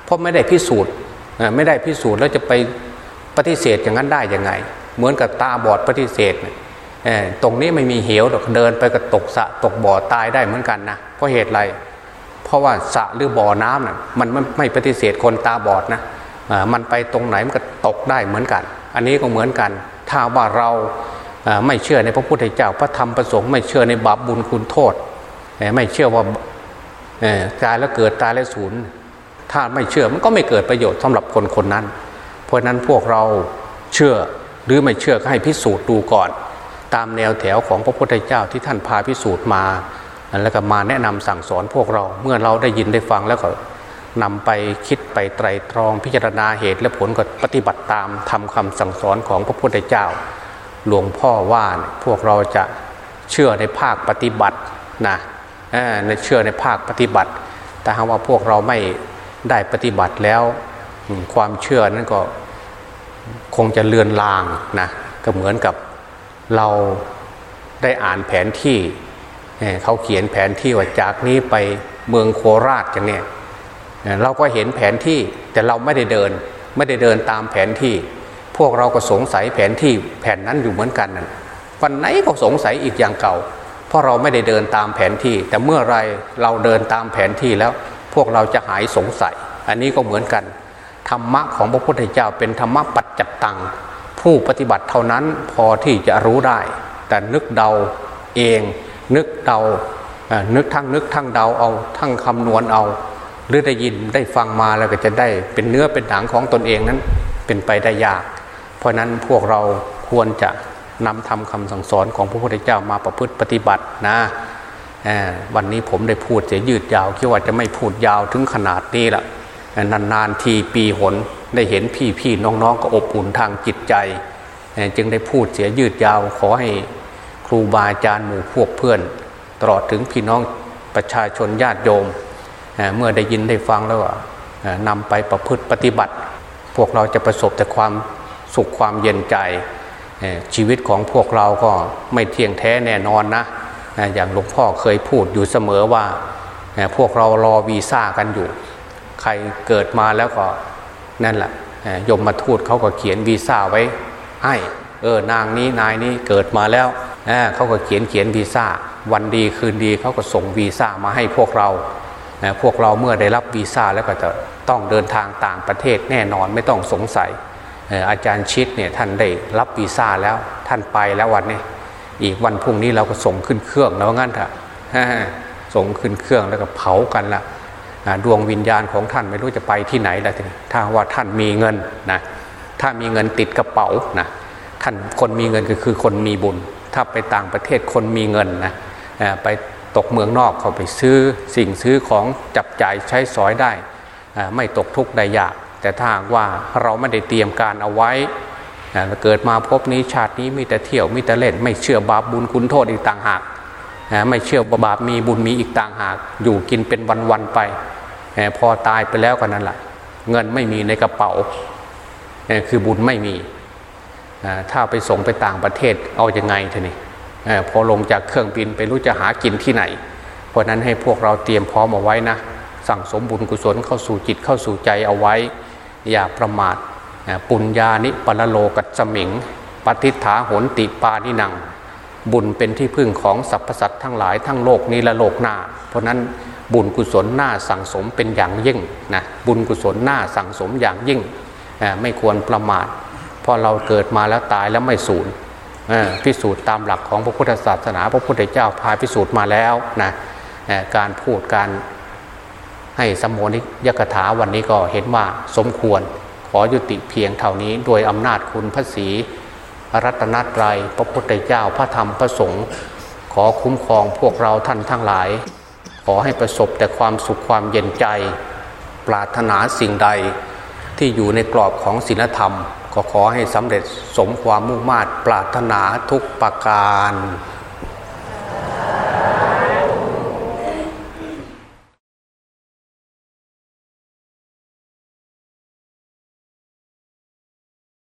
Speaker 1: เพราะไม่ได้พิสูจน์ไม่ได้พิสูจน์แล้วจะไปปฏิเสธอย่างนั้นได้ยังไง เหมือนกับตาบอดปฏิเสธตรงนี้ไม่มีเหวเดินไปก็ตกสะตกบ่อตายได้เหมือนกันนะเพราะเหตุไร เพราะว่าสะหรือบ่อน้ำนะ่ะมันไม่ปฏิเสธคนตาบอดนะมันไปตรงไหนมันก็ตกได้เหมือนกัน อันนี้ก็เหมือนกัน ถ้าว่าเราไม่เชื่อในพระพุทธเจ้าพระธรรมประสงค์ไม่เชื่อในบาปบุญคุณโทษ ไม่เชื่อว่า ตายแล้วเกิดตายแล้วสูญถ้าไม่เชื่อมันก็ไม่เกิดประโยชน์สำหรับคนคนนั้น เพราะนั้นพวกเราเชื่อหรือไม่เชื่อก็ให้พิสูจน์ดูก่อน ตามแนวแถวของพระพุทธเจ้าที่ท่านพาพิสูจน์มาแล้วก็มาแนะนำสั่งสอนพวกเราเมื่อเราได้ยินได้ฟังแล้วก็นำไปคิดไปไตรตรองพิจารณาเหตุและผลก็ปฏิบัติตามทำคำสั่งสอนของพระพุทธเจ้า หลวงพ่อว่าพวกเราจะเชื่อในภาคปฏิบัตินะ ในเชื่อในภาคปฏิบัติ แต่หากว่าพวกเราไม่ได้ปฏิบัติแล้ว ความเชื่อนั้นก็คงจะเลือนลางนะก็เหมือนกับเราได้อ่านแผนที่เขาเขียนแผนที่ว่าจากนี้ไปเมืองโคราชกันเนี่ยเราก็เห็นแผนที่แต่เราไม่ได้เดิน ไม่ได้เดินตามแผนที่ พวกเราก็สงสัยแผนที่แผนนั้นอยู่เหมือนกันวันไหนก็สงสัยอีกอย่างเก่า ราะเราไม่ได้เดินตามแผนที่ แต่เมื่อไรเราเดินตามแผนที่แล้ว พวกเราจะหายสงสัย อันนี้ก็เหมือนกัน ธรรมะของพระพุทธเจ้าเป็นธรรมะปัจจัตตัง ผู้ปฏิบัติเท่านั้นพอที่จะรู้ได้ แต่นึกเดาเอง นึกเดานึกทั้งนึกทั้งเดาเอาทั้งคำนวณเอา หรือได้ยินได้ฟังมาแล้วก็จะได้เป็นเนื้อเป็นหนังของตนเองนั้นเป็นไปได้ยาก เพราะนั้นพวกเราควรจะ นำทำคำสั่งสอนของพระพุทธเจ้ามาประพฤติปฏิบัตินะวันนี้ผมได้พูดจะยืดยาวคิดว่าจะไม่พูดยาวถึงขนาดนี้ละนานๆทีปีหนได้เห็นพี่พี่น้องๆ ก็อบอุ่นทางจิตใจ จึงได้พูดเสียยืดยาวขอให้ครูบาอาจารย์หมู่พวกเพื่อน ตลอดถึงพี่น้องประชาชนญาติโยม เมื่อได้ยินได้ฟังแล้วนำไปประพฤติปฏิบัติ พวกเราจะประสบแต่ความสุขความเย็นใจ ชีวิตของพวกเราก็ไม่เที่ยงแท้แน่นอนนะอย่างหลวงพ่อเคยพูดอยู่เสมอว่าพวกเรารอวีซ่ากันอยู่ ใครเกิดมาแล้วก็นั่นแหละยมมาทูตเขาก็เขียนวีซ่าไว้ให้เออนางนี้นายนี้เกิดมาแล้วเขาก็เขียนเขียนวีซ่าวันดีคืนดีเขาก็ส่งวีซ่ามาให้พวกเราพวกเราเมื่อได้รับวีซ่าแล้วก็จะต้องเดินทางต่างประเทศแน่นอนไม่ต้องสงสัย อาจารย์ชิดเนี่ยท่านได้รับวีซ่าแล้วท่านไปแล้ววันนี้อีกวันพรุ่งนี้เราก็ส่งขึ้นเครื่องแล้วงั้นเถอะส่งขึ้นเครื่องแล้วก็เผากันละดวงวิญญาณของท่านไม่รู้จะไปที่ไหนแล้วทีนี้ถ้าว่าท่านมีเงินนะถ้ามีเงินติดกระเป๋านะท่านคนมีเงินก็คือคนมีบุญ ถ้าไปต่างประเทศคนมีเงินนะไปตกเมืองนอกเขาไปซื้อสิ่งซื้อของจับจ่ายใช้สอยได้ ไม่ตกทุกข์ใดยาก แต่ถ้าว่าเราไม่ได้เตรียมการเอาไว้เกิดมาพบนี้ชาตินี้มีแต่เที่ยวมีแต่เล่น ไม่เชื่อบาปบุญคุณโทษอีกต่างหากไม่เชื่อว่าบาปมีบุญมีอีกต่างหาก อยู่กินเป็นวันๆไป พอตายไปแล้วกันนั่นแหละเงินไม่มีในกระเป๋า คือบุญไม่มี ถ้าไปส่งไปต่างประเทศเอาอยัางไงทีนี่พอลงจากเครื่องบินไปรู้จะหากินที่ไหน เพราะนั้นให้พวกเราเตรียมพร้อมเอาไว้นะ สั่งสมบุญกุศลเข้าสู่จิตเข้าสู่ใจเอาไว้ อย่าประมาทปุญญานิปลโลกัจมิงปฏิฐาโหนติปานินัง บุญเป็นที่พึ่งของสรรพสัตว์ทั้งหลายทั้งโลกนี้และโลกหน้า เพราะนั้นบุญกุศลหน้าสั่งสมเป็นอย่างยิ่งนะบุญกุศลหน้าสั่งสมอย่างยิ่ง ไม่ควรประมาทเพราะเราเกิดมาแล้วตายแล้วไม่สูญพิสูจน์ตามหลักของพระพุทธศาสนา พระพุทธเจ้าพาพิสูจน์มาแล้วนะการพูดการ ให้สมโภนิยกถาวันนี้ก็เห็นว่าสมควร ขอยุติเพียงเท่านี้โดยอำนาจคุณพระศรีรัตนตรัยพระพุทธเจ้าพระธรรมพระสงฆ์ขอคุ้มครองพวกเราท่านทั้งหลาย ขอให้ประสบแต่ความสุขความเย็นใจ ปรารถนาสิ่งใดที่อยู่ในกรอบของศีลธรรม ก็ขอให้สำเร็จสมความมุ่งมา่ปรารถนาทุกประการ